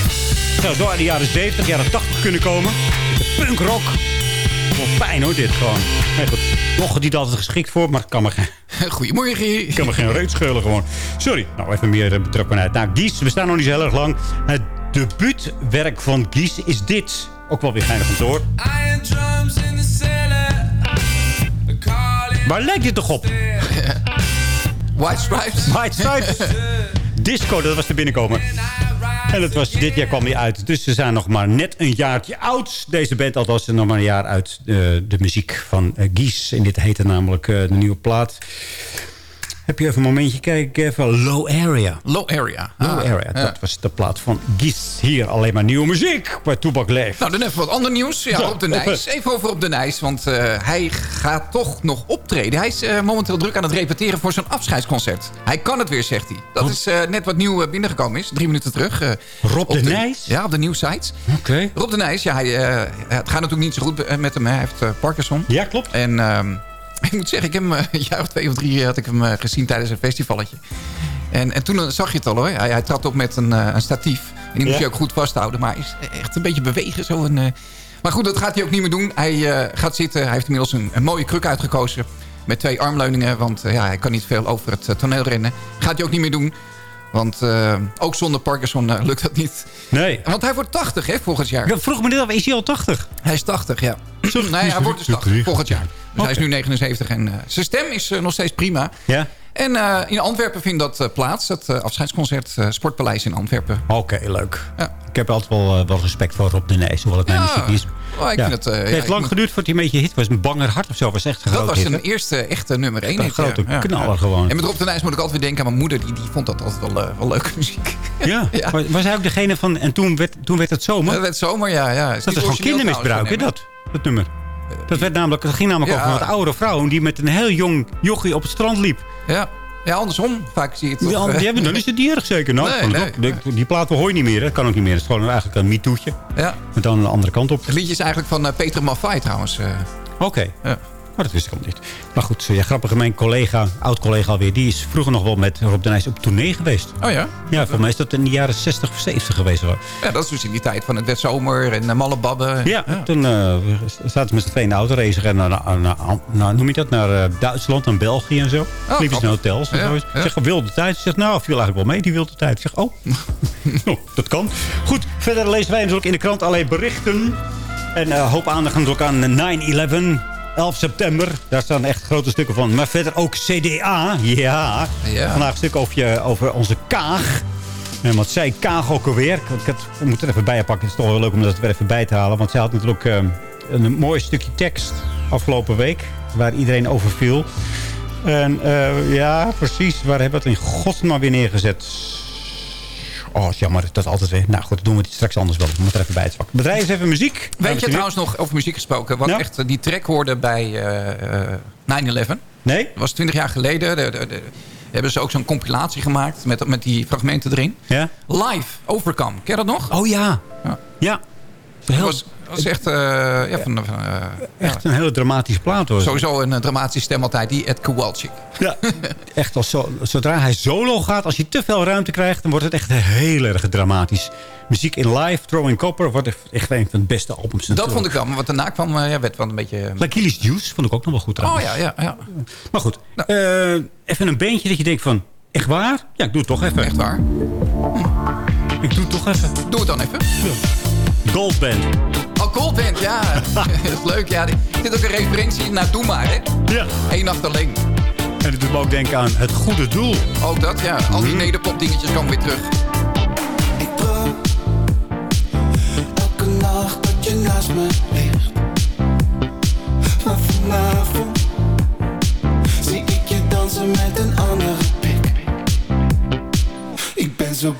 Zou zo uit de jaren 70, jaren 80 kunnen komen. De punkrock. Wel fijn hoor, dit gewoon. Nee, goed. Nog niet altijd geschikt voor, maar kan me geen... Goedemorgen. kan me geen reet scheulen gewoon. Sorry. Nou, even meer eh, betrokkenheid. Nou, Gies, we staan nog niet zo heel erg lang. Het debuutwerk van Gies is dit. Ook wel weer geinig om te horen. Waar lijkt dit toch op? White Stripes. White Stripes. Disco, dat was er binnenkomen. En het was, dit jaar kwam hij uit. Dus ze zijn nog maar net een jaartje oud. Deze band althans nog maar een jaar uit eh, de muziek van eh, Gies. En dit heette namelijk eh, de nieuwe plaat. Heb je even een momentje? Kijk even. Low Area. Low Area. Low Ah, Area. ja. Dat was de plaat van Gies. Hier alleen maar nieuwe muziek bij Toebak Leef. Nou, dan even wat ander nieuws. Ja, op de Nijs. Even over op de Nijs, want eh, hij gaat toch nog optreden. Hij is eh, momenteel druk aan het repeteren voor zijn afscheidsconcert. Hij kan het weer, zegt hij. Dat is eh, net wat nieuw binnengekomen is, drie minuten terug. Rob op de Nijs? Ja, op de nieuwsites. Oké. Rob de Nijs, ja, hij, het gaat natuurlijk niet zo goed met hem. Hij heeft Parkinson. Ja, klopt. En ehm, ik moet zeggen, ik heb hem eh, een jaar of twee of drie had ik hem eh, gezien tijdens een festivalletje. En, en toen zag je het al hoor. Hij, hij trad op met een, eh, een statief. En die moest je ook goed vasthouden. Maar hij is echt een beetje bewegen. Zo een, eh. Maar goed, dat gaat hij ook niet meer doen. Hij eh, gaat zitten. Hij heeft inmiddels een, een mooie kruk uitgekozen. Met twee armleuningen. Want eh, ja, hij kan niet veel over het eh, toneel rennen. Gaat hij ook niet meer doen. Want eh, ook zonder Parkinson eh, lukt dat niet. Nee. Want hij wordt 80 hè, volgend jaar. Ik vroeg me dit af, is hij al 80? Hij is 80, ja. nee, hij wordt dus 80 volgend jaar. Dus hij is nu 79 en eh, zijn stem is nog steeds prima. Ja? En eh, in Antwerpen vindt dat eh, plaats. Het eh, afscheidsconcert Sportpaleis in Antwerpen. Oké, leuk. Ja. Ik heb altijd wel, wel respect voor Rob de Nijs, hoewel het mijn Ja. muziek is. Oh, ik vind het, het heeft lang geduurd voordat hij een beetje hit was. Een banger hart of zo was echt een Dat was zijn eerste echte nummer 1. Een grote knaller gewoon. En met Rob de Nijs moet ik altijd weer denken aan mijn moeder. Die, die vond dat altijd wel, wel leuke muziek. Ja. Ja. Was, hij ook degene van... En toen werd, toen werd het zomer? Dat werd zomer, ja. ja. dat is gewoon kindermisbruik, hè, dat, dat nummer. Dat, werd namelijk, dat ging namelijk Ja. over een oude vrouw... die met een heel jong jochie op het strand liep. Ja. ja, andersom. Vaak zie je het toch. Ja, die hebben, dan is het niet erg zeker. Nou, Nee, ook. Die, die plaat hoor je niet meer. hè. Dat kan ook niet meer. Het is gewoon eigenlijk een MeToo'tje. Ja. Met dan de andere kant op. Het liedje is eigenlijk van eh, Peter Maffay trouwens. eh. Oké. Ja. Maar dat wist ik al niet. Maar goed, ja, grappige mijn collega, oud-collega alweer... die is vroeger nog wel met Rob de Nijs op tournee geweest. Oh ja? Ja, voor mij is dat in de jaren 60 of 70 geweest. Hoor. Ja, dat is dus in die tijd van het werd zomer en uh, malle babben. Ja, toen eh, zaten ze met z'n tweeën in de auto racen. En naar, naar, naar, naar- noem je dat? Naar eh, Duitsland en België en zo. Oh, Liepen ze naar grappig. hotels en Ja, zo. ja. Zeg, wilde tijd. Ze zegt, nou, viel eigenlijk wel mee, die wilde tijd. Ik zeg, oh, oh, dat kan. Goed, verder lezen wij natuurlijk in de krant alleen berichten. En eh hoop aandacht natuurlijk aan 9-11. 11 september, daar staan echt grote stukken van. Maar verder ook CDA, ja. Ja. Vandaag een stuk over, je, over onze Kaag. En wat zei Kaag ook alweer? Ik, ik, had- ik moet het er even bij pakken. Het is toch wel leuk om dat er even bij te halen. Want zij had natuurlijk eh, een mooi stukje tekst afgelopen week. Waar iedereen over viel. En eh, ja, precies. Waar hebben we het in godsnaam weer neergezet? Oh, is jammer. Dat altijd weer. Nou goed, dat doen we het straks anders wel. Ik moet er even bij het pakken. Bedrijf is even muziek. Weet je trouwens nog over muziek gesproken? Wat Ja. echt eh, die track hoorde bij eh, eh, 9-11? Nee? Dat was 20 jaar geleden. De, de, de- hebben ze ook zo'n compilatie gemaakt met, met die fragmenten erin. Ja? Live, Overcome. Ken je dat nog? Oh ja. Ja. Ja. Dat was, was echt, eh, ja, van, eh, Echt een hele dramatische plaat hoor. sowieso een eh, dramatische stem altijd. Die Ed Kowalczyk. Ja. Echt als zo, zodra hij solo gaat, als hij te veel ruimte krijgt, dan wordt het echt heel erg dramatisch. Muziek in live, Throwing Copper, wordt echt- een van de beste albums. Dat vond ik wel. Maar wat daarna kwam, ja, werd wel een beetje... L'Achilles Juice vond ik ook nog wel goed oh trouwens. ja, ja, ja. Maar goed, even een beentje dat je denkt van, echt waar? Ja, ik doe het toch even. Echt waar. Ik doe het toch even. Doe het dan even. Gold Band. Oh, Coldband, ja. dat is leuk. Ja, er zit ook een referentie naar Doe maar, hè? Ja. Eén nacht alleen. En dat doet me ook denken aan het goede doel. Ook dat, ja. Al die nederpop dingetjes komen weer terug. Ik droom elke nacht dat je naast me ligt. Maar vanavond zie ik je dansen met een andere pik. Ik ben zo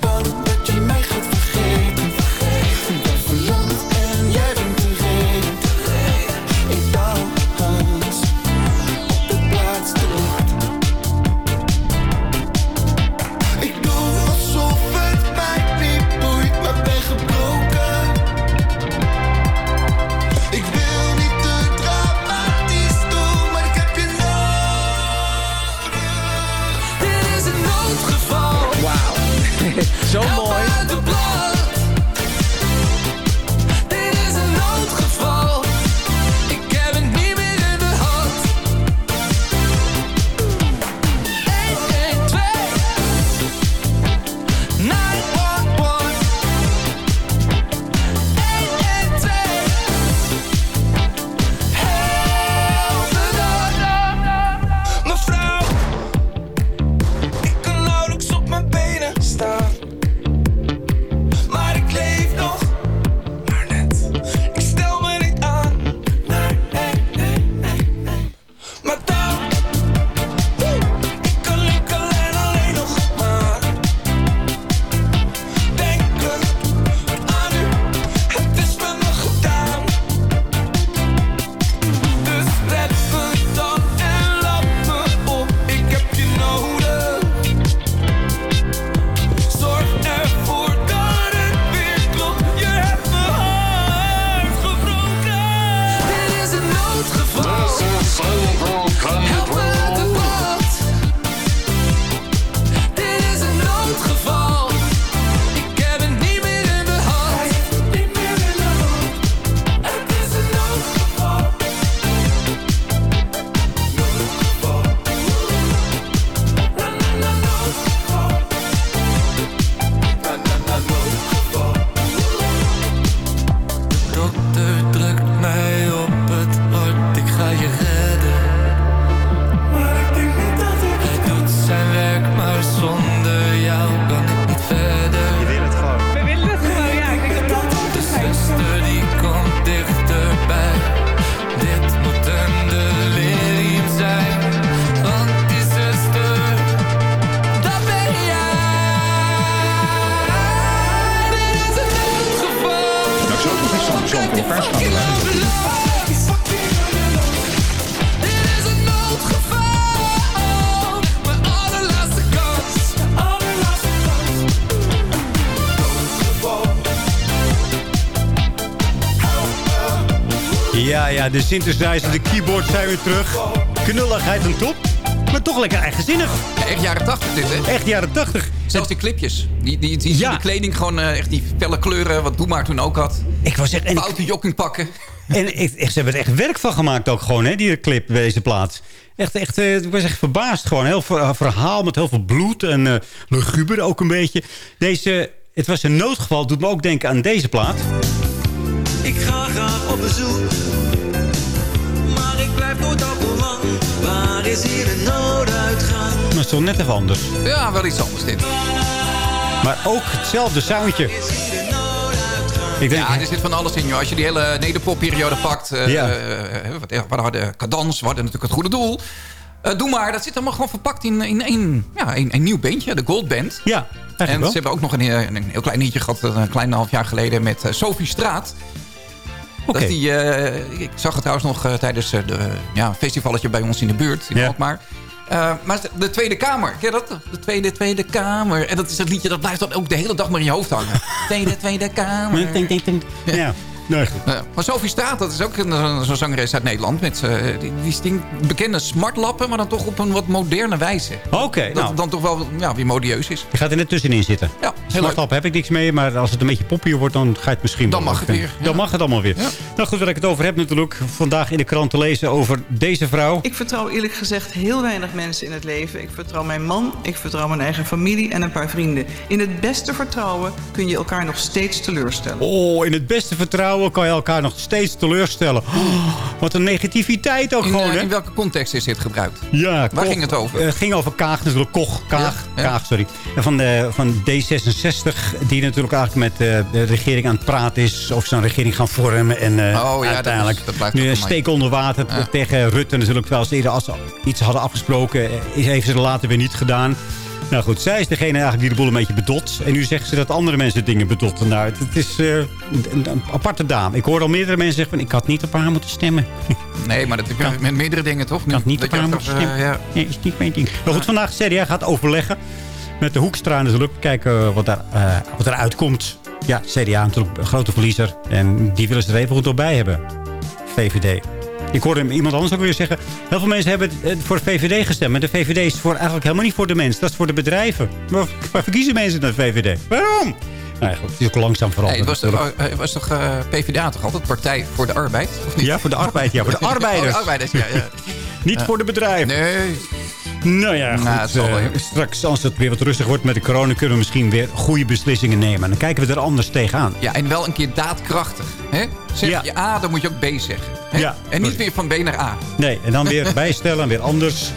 synthesizer, de keyboard zijn weer terug. Knulligheid en top. Maar toch lekker eigenzinnig. echt jaren 80 dit, hè? Echt jaren 80. Zelfs die clipjes. Die, die, die, Ja. de kleding gewoon eh, echt die felle kleuren, wat Doe maar toen ook had. Ik was echt... En, Foute jogging pakken. en ik- echt, ze hebben er echt werk van gemaakt ook gewoon, hè, die clip bij deze plaats. Echt, echt, eh, ik was echt verbaasd gewoon. Heel veel verhaal met heel veel bloed en eh luguber ook een beetje. Deze, het was een noodgeval, doet me ook denken aan deze plaat. Ik ga graag op bezoek, Maar het is toch net even anders. Ja, wel iets anders dit. Maar ook hetzelfde soundje. Ik denk, Ja, er zit van alles in, joh. Als je die hele nederpopperiode pakt. eh, Ja. eh, wat, ja, we hadden Cadans, we hadden natuurlijk het goede doel. Eh, doe maar, dat zit allemaal gewoon verpakt in, in één, ja, een, een nieuw bandje, de Gold Band. Ja, En wel. ze hebben ook nog een, eh, een heel klein liedje gehad, een klein half jaar geleden, met eh, Sophie Straat. Dat die, eh, ik zag het trouwens nog eh, tijdens eh, de ja, festivalletje bij ons in de buurt, in Ja. Alkmaar. Eh, maar de Tweede Kamer, ken je dat? De Tweede, Tweede Kamer. En dat is dat liedje, dat blijft dan ook de hele dag maar in je hoofd hangen. Tweede, Tweede Kamer. Ja, nee, goed. Ja, maar Sophie Straat, dat is ook een- zo'n zangeres uit Nederland. Met z'n- die, die stinkt bekende smartlappen, maar dan toch op een wat moderne wijze. Oké, Dat nou. het dan toch wel ja, weer modieus is. Je gaat er net tussenin zitten. Ja, heel Smartlap heb ik niks mee, maar als het een beetje poppier wordt, dan ga je het misschien Dan wel mag het weer, Dan ja. mag het allemaal weer. Nou goed, waar ik het over heb natuurlijk. Vandaag in de krant te lezen over deze vrouw. Ik vertrouw eerlijk gezegd heel weinig mensen in het leven. Ik vertrouw mijn man, ik vertrouw mijn eigen familie en een paar vrienden. In het beste vertrouwen kun je elkaar nog steeds teleurstellen. Oh, in het beste vertrouwen kan je elkaar nog steeds teleurstellen. Oh, wat een negativiteit ook In, gewoon, eh, hè? in welke context is dit gebruikt? Ja, Waar Koch. ging het over? Eh, Het ging over Kaag, natuurlijk. Koch, Kaag, Ja, ja. Kaag sorry. En van, de, van D66, die natuurlijk eigenlijk met eh, de regering aan het praten is. Of ze een regering gaan vormen. En eh, Oh ja, dat uiteindelijk is- dat blijft nu een steek onder water tegen Rutte. Natuurlijk, terwijl ze eerder als ze iets hadden afgesproken, eh, heeft ze er later weer niet gedaan. Nou goed, zij is degene eigenlijk die de boel een beetje bedot. En nu zegt ze dat andere mensen dingen bedotten. Nou, het, het is eh, een, een aparte dame. Ik hoor al meerdere mensen zeggen van, ik had niet op haar moeten stemmen. Nee, maar dat heb je met meerdere dingen toch? Ik had niet op haar moeten eh, stemmen. ja. Nee, is niet mijn ding. Maar goed, vandaag CDA gaat overleggen met de Hoekstra natuurlijk. Kijken wat, daar, eh, wat eruit komt. Ja, CDA natuurlijk een grote verliezer. En die willen ze er even goed op bij hebben. VVD. Ik hoorde iemand anders ook weer zeggen... heel veel mensen hebben eh, voor de VVD gestemd. Maar de VVD is voor, eigenlijk helemaal niet voor de mens. Dat is voor de bedrijven. Maar waar verkiezen mensen naar de VVD? Waarom? Nou goed, het is ook langzaam Nee, veranderd. het was toch, eh, het was toch eh, PvdA toch altijd? Partij voor de Arbeid? Of niet? Ja, voor de arbeid. Ja, voor de arbeiders. Oh, de arbeiders, ja. ja. Niet voor de bedrijven. Nee. Nou ja, goed. Nou, wel, eh, straks als het weer wat rustig wordt met de corona... kunnen we misschien weer goede beslissingen nemen. En dan kijken we er anders tegenaan. Ja, en wel een keer daadkrachtig. Hè? Zeg Ja. je A, dan moet je ook B zeggen. Hè? Ja, en niet weer van B naar A. Nee, en dan weer bijstellen en weer anders.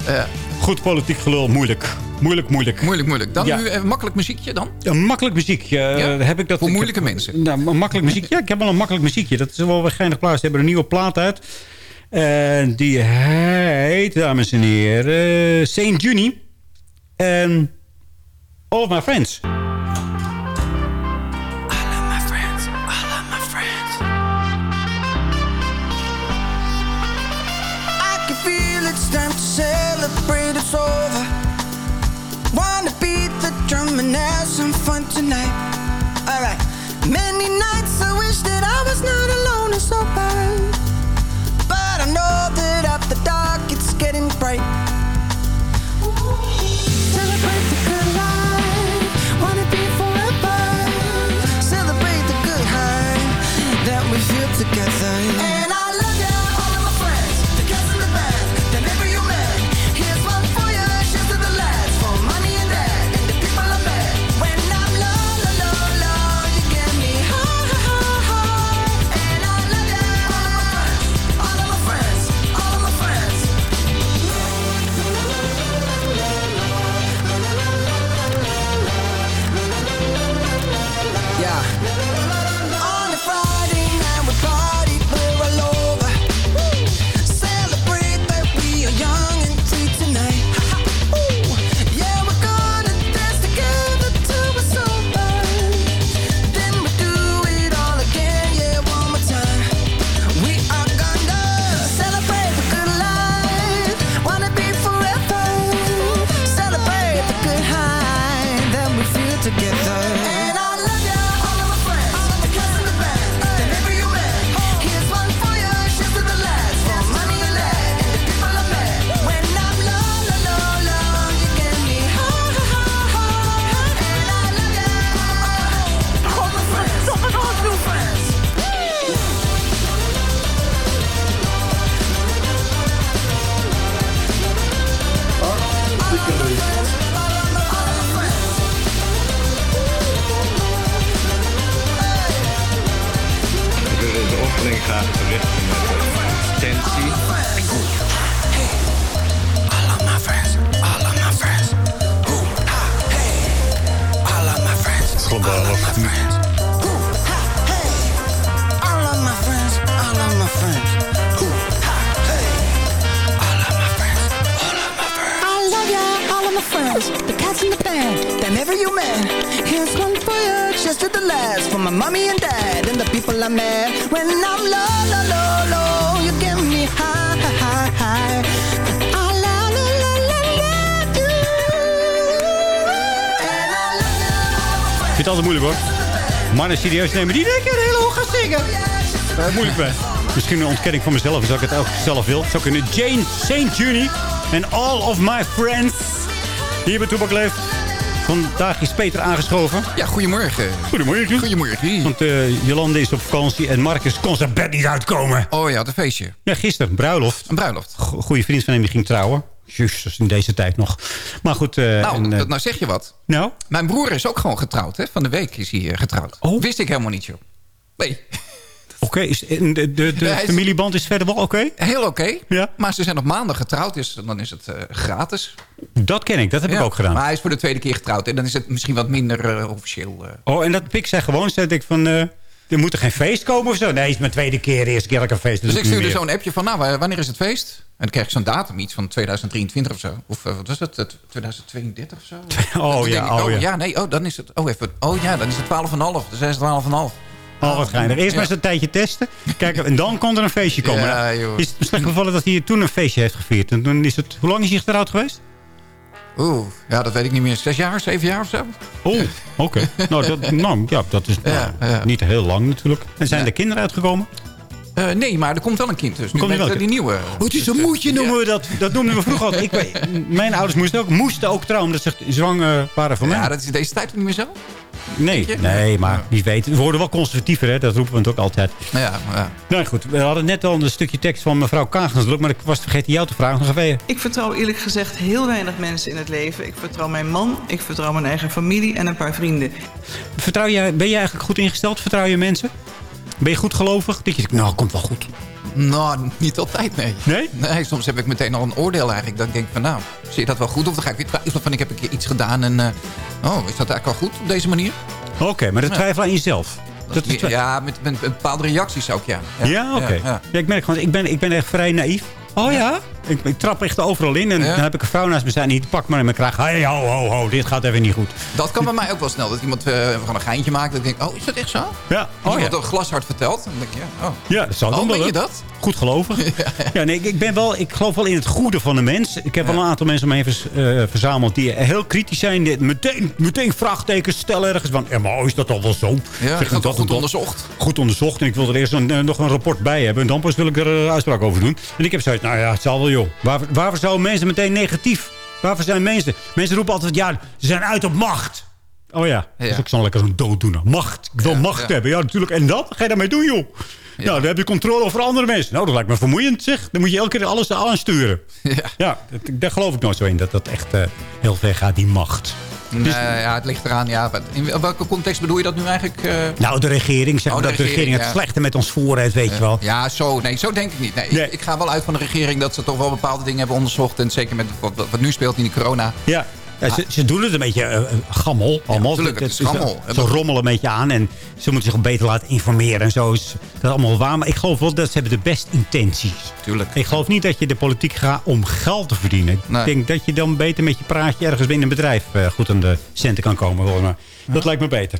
Goed politiek gelul, moeilijk. Moeilijk, moeilijk. Moeilijk, moeilijk. Dan Ja. nu een makkelijk muziekje dan? Een makkelijk muziekje. eh, Ja? heb ik dat, Voor ik moeilijke heb- mensen. Nou, een makkelijk muziekje. Ja, ik heb wel een makkelijk muziekje. Dat is wel weer geinig plaats. Ze hebben een nieuwe plaat uit. En die heet, dames en heren, Saint Juni. En All My Friends. Celebrate, it's over. Wanna beat the drum and have some fun tonight. Serieus nemen die denken heel hoog gaan zingen. Daar moeilijk bij. Misschien een ontkenning van mezelf, als ik het ook zelf wil. Zou kunnen Jane St. Juni en All of My Friends. Hier bij Toebak Leeft. Vandaag is Peter aangeschoven. Ja, goedemorgen. Goedemorgen. Goedemorgen. Want eh, Jolande is op vakantie en Marcus kon zijn bed niet uitkomen. Oh ja, het feestje. Ja, gisteren, bruiloft. Een bruiloft. Go- goeie vriend van hem die ging trouwen. Jezus, in deze tijd nog. Maar goed. eh, Nou, en, eh, nou zeg je wat. nou? Mijn broer is ook gewoon getrouwd. Hè? Van de week is hij eh, getrouwd. Wist ik helemaal niet, joh. Nee. Oké, de, de, de is- familieband is verder wel oké? Heel oké. Ja. Maar ze zijn op maandag getrouwd, dus dan is het gratis. Dat ken ik, dat heb ik ook gedaan. Maar hij is voor de tweede keer getrouwd. En dan is het misschien wat minder officieel. Oh, en dat pik zei gewoon, zei ik van... er moet er geen feest komen of zo? Nee, het is mijn tweede keer, eerste keer dat ik een feest Dus ik stuurde meer. zo'n appje van, nou, wa- wanneer is het feest? En dan krijg ik zo'n datum, iets van 2023 of zo. Of eh, wat was het? Het 2032 of zo? Oh ja, ik, oh ja. nee, oh, dan is het, oh even, oh ja, dan is het 12,5. Dus hij is 12,5. Oh, wat geinig. Eerst maar eens een tijdje testen. Kijken, en dan kon er een feestje komen. Ja, joh. is het slecht gevallen dat hij toen een feestje heeft gevierd? En toen is het... Hoe lang is hij getrouwd geweest? Oeh, ja, dat weet ik niet meer. Zes jaar, zeven jaar of zo? Oh, oké. nou, dat, nou, ja, dat is nou, Ja, ja. niet heel lang natuurlijk. En zijn er kinderen uitgekomen? Eh, nee, maar er komt wel een kind dus. Nu Komt er met wel eh, een die nieuwe. Oh, het is een moedje noemen we dat. Dat noemden we vroeger altijd. Ik, weet- mijn ouders moesten ook, moesten ook trouwen omdat ze zwanger waren van mij. Ja, dat is in deze tijd niet meer zo. Nee, nee, maar wie weet. We worden wel conservatiever, hè? dat roepen we het ook altijd. Ja, ja. Nou goed, we hadden net al een stukje tekst van mevrouw Kagens, maar ik was vergeten jou te vragen. Nog even. Ik vertrouw eerlijk gezegd heel weinig mensen in het leven. Ik vertrouw mijn man, ik vertrouw mijn eigen familie en een paar vrienden. Vertrouw jij, ben je eigenlijk goed ingesteld? Vertrouw je mensen? Ben je goed gelovig? Dat je denkt, nou, komt wel goed. Nou, niet altijd, nee. Nee? Nee, soms heb ik meteen al een oordeel eigenlijk. Dan denk ik van, nou, zie je dat wel goed? Of dan ga ik weer twijfelen van, ik heb een keer iets gedaan en... eh, oh, is dat eigenlijk wel goed op deze manier? Oké, maar dat twijfel aan jezelf. Dat is ja, met, met, bepaalde reacties ook, ja. Ja, oké. Ja, Ja, ja. ik merk gewoon, ik ben, ik ben echt vrij naïef. Oh ja? Ik, ik trap echt overal in en Ja. dan heb ik een vrouw naast me staan die pakt me in mijn kraag. Hey, ho, ho, ho, dit gaat even niet goed. Dat kan bij mij ook wel snel. Dat iemand eh, gewoon een geintje maakt. Dat ik denk, oh, is dat echt zo? Ja, oh iemand ja. een glashard vertelt. Dan denk ik, ja, oh. Ja, dat zou Oh, dan wel. weet je dat? Goed gelovig. Ja, nee, ik, ik, ben wel, ik geloof wel in het goede van de mens. Ik heb wel een aantal mensen om me vers- eh, verzameld die heel kritisch zijn. Die meteen, meteen vraagtekens stellen ergens van. Ja, maar is dat al wel zo? Ja, Zeg, dat en goed dat. onderzocht? Goed onderzocht. En ik wil er eerst een, eh, nog een rapport bij hebben. En dan pas wil ik er een uitspraak over doen. En ik heb zoiets, nou ja, het zal wel joh. Waar, waarvoor zouden mensen meteen negatief? Waarvoor zijn mensen? Mensen roepen altijd, ja, ze zijn uit op macht. Oh ja, dat is Ja. ook zo'n lekker zo'n dooddoener. Macht. Ik wil Ja, macht ja. hebben. Ja, natuurlijk. En dat? Ga je daarmee doen, joh? Nou, dan heb je controle over andere mensen. Nou, dat lijkt me vermoeiend, zeg. Dan moet je elke keer alles aansturen. Ja. Ja, dat, daar geloof ik nooit zo in. Dat dat echt eh, heel ver gaat, die macht. Nee, ja, het ligt eraan. Ja, in welke context bedoel je dat nu eigenlijk? eh? Nou, de regering, zeg Oh, de dat de regering het ja. slechte met ons voor heeft, weet je wel. Ja, zo, nee, zo denk ik niet. Nee, Nee. Ik, ik ga wel uit van de regering dat ze toch wel bepaalde dingen hebben onderzocht. En zeker met wat, wat, wat nu speelt in de corona. Ja. Ja, ze, ze doen het een beetje eh, eh, gammel. Allemaal. het is ze- gammel. Ze, rommelen een beetje aan en ze moeten zich beter laten informeren en zo. Is dat allemaal waar. Maar ik geloof wel dat ze hebben de best intenties. Tuurlijk. Ik geloof niet dat je de politiek gaat om geld te verdienen. Nee. Ik denk dat je dan beter met je praatje ergens binnen een bedrijf eh, goed aan de centen kan komen. Dat lijkt me beter.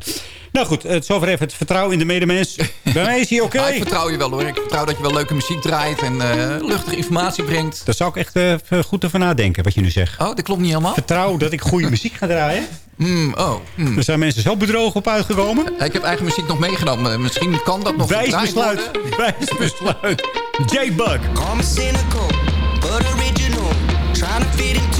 Nou goed, het zover even het vertrouwen in de medemens. Bij mij is hij oké. Ja, ik vertrouw je wel hoor. Ik vertrouw dat je wel leuke muziek draait en eh, luchtige informatie brengt. Daar zou ik echt eh, goed over nadenken, wat je nu zegt. Oh, dat klopt niet helemaal? Vertrouw dat ik goede muziek ga draaien. Mm, oh, mm. Er zijn mensen zo bedrogen op uitgekomen. Ik heb eigen muziek nog meegenomen. Misschien kan dat nog Wijs besluit. Wijs besluit. J-Bug. Cynical, but original. Trying to fit into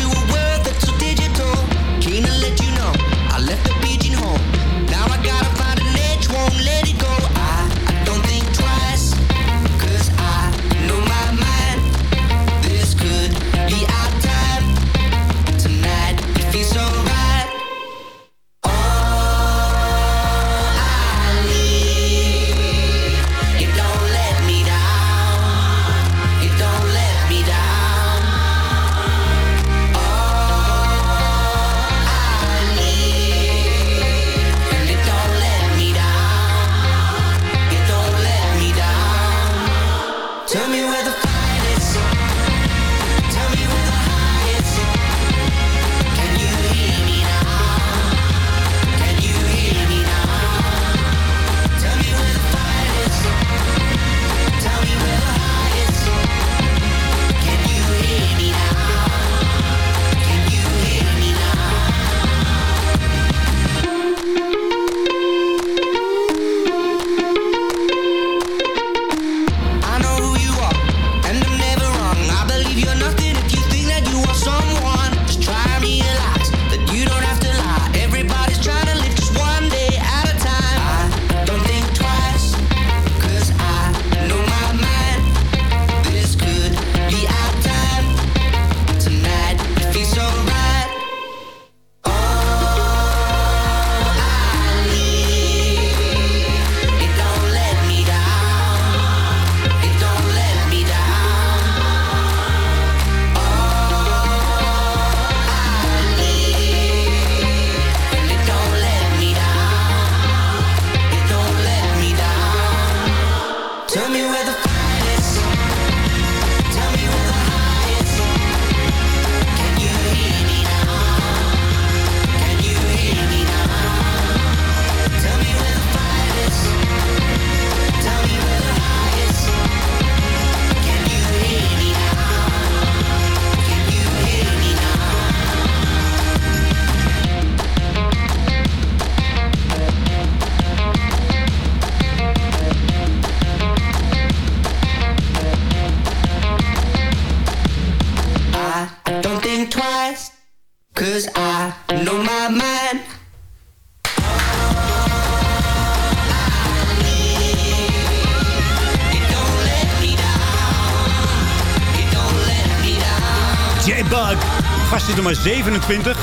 27.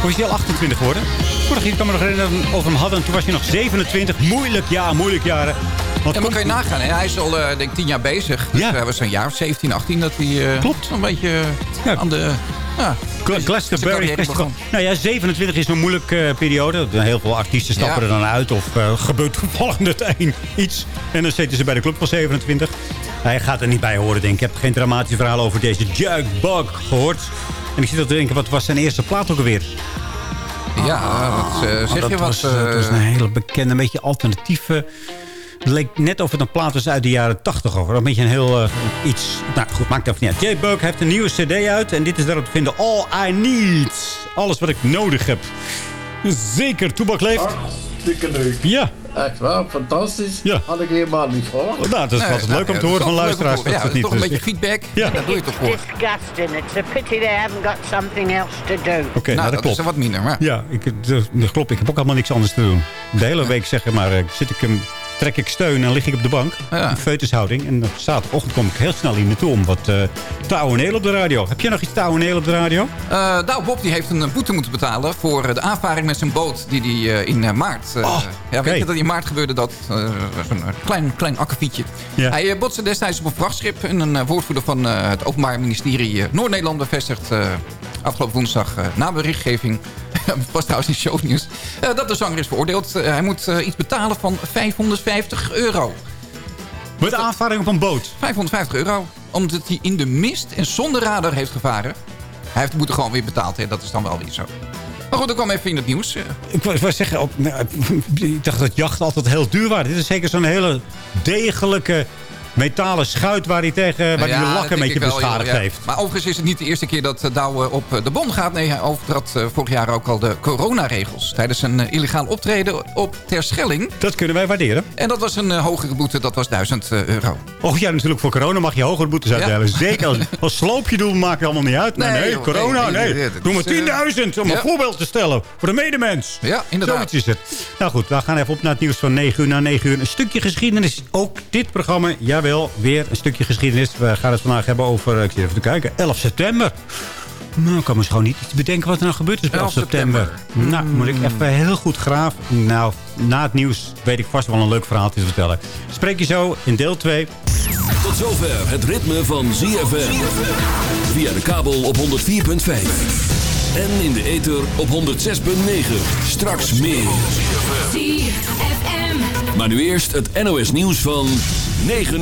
Hoe is hij al 28 geworden? Vorig jaar kan me nog herinneren over hem hadden. En toen was hij nog 27. Moeilijk jaar, moeilijk jaren. Want Ja, maar kan je nagaan, hè? hij is al eh, denk ik tien jaar bezig. Dus hij was een jaar of 17, 18 dat hij eh, Klopt. een beetje eh, aan de... Ja, Gla- Glastonbury Festival. Nou ja, 27 is een moeilijke eh, periode. Heel veel artiesten stappen Ja. er dan uit. Of eh, gebeurt toevallig net één iets. En dan zitten ze bij de club van 27. Hij gaat er niet bij horen, denk ik. Ik heb geen dramatische verhaal over deze Jukebug gehoord. En ik zit al te denken, wat was zijn eerste plaat ook alweer? Ja, wat eh, Oh, zeg dat je wat? Was, eh, dat was eh, een hele bekende, een beetje alternatieve... Het leek net of het een plaat was uit de jaren 80 over. Een beetje een heel iets... Nou goed, maakt even niet uit. Jay heeft een nieuwe cd uit. En dit is daarop te vinden. All I Need. Alles wat ik nodig heb. Zeker, Toebak leeft. Hartstikke leuk. Ja. Echt waar, fantastisch. Ja. Had ik helemaal niet verwacht. Oh, nou, dat is altijd snap leuk om te horen Dat van luisteraars. Ja, dat toch een beetje feedback. Ja. Daar doe je toch voor. disgusting. It's a pity they haven't got something else to do. Oké, nou, dat, klopt. is wat minder. Maar... Ja, ik, dat, dat klopt. Ik heb ook allemaal niks anders te doen. De hele week zeg maar, eh, zit ik hem, trek ik steun en lig ik op de bank. Ja. In. En op zaterdagochtend kom ik heel snel hier naartoe om wat eh te ouwenelen op de radio. Heb jij nog iets te ouwenelen op de radio? Eh, nou, Bob die heeft een eh, boete moeten betalen voor eh, de aanvaring met zijn boot die hij eh, in eh, maart... eh, Oh, ja, weet je dat in maart gebeurde dat? eh, Zo'n eh, klein, klein akkefietje. Ja. Hij eh, botste destijds op een vrachtschip en een eh, woordvoerder van eh, het Openbaar Ministerie eh, Noord-Nederland bevestigt... eh, afgelopen woensdag eh, na berichtgeving, was trouwens in shownieuws... eh, dat de zanger is veroordeeld. Eh, hij moet eh, iets betalen van 550 euro. Met aanvaring op een boot? 550 euro. Omdat hij in de mist en zonder radar heeft gevaren. Hij heeft de boete gewoon weer betaald. Hè? Dat is dan wel weer zo. Maar goed, dat kwam even in het nieuws. Ik wou wou zeggen, ook, nou, ik dacht dat jacht altijd heel duur was. Dit is zeker zo'n hele degelijke metalen schuit waar hij tegen waar Ja, de dat lak een beetje wel, beschadigd heeft. Maar overigens is het niet de eerste keer dat eh, Douwe op eh, de bon gaat. Nee, hij overtrad eh, vorig jaar ook al de coronaregels. Tijdens een illegaal optreden op Terschelling. Dat kunnen wij waarderen. En dat was een hogere boete, dat was 1000 eh, euro. Och ja, natuurlijk voor corona mag je hogere boetes uitdelen. Ja. Zeker als, als sloopje doen maakt allemaal niet uit. Nee, Nee, nee, joh, corona, nee, nee. Doe maar eh, 10.000 om ja. een voorbeeld te stellen voor de medemens. Ja, inderdaad. Zoiets is het. Nou goed, we gaan even op naar het nieuws van 9 uur. Na 9 uur een stukje geschiedenis. Ook dit programma, jawel, weer een stukje geschiedenis. We gaan het vandaag hebben over, eh, ik zit even te kijken, 11 september. Nou, ik kan me gewoon niet iets bedenken wat er nou gebeurd is op 11 11 september. september. Nou, moet ik even heel goed graven. Nou, na het nieuws weet ik vast wel een leuk verhaal te vertellen. Spreek je zo in deel 2. Tot zover het ritme van ZFM. Via de kabel op 104.5. En in de ether op 106.9. Straks meer. Maar nu eerst het NOS nieuws van 9 uur.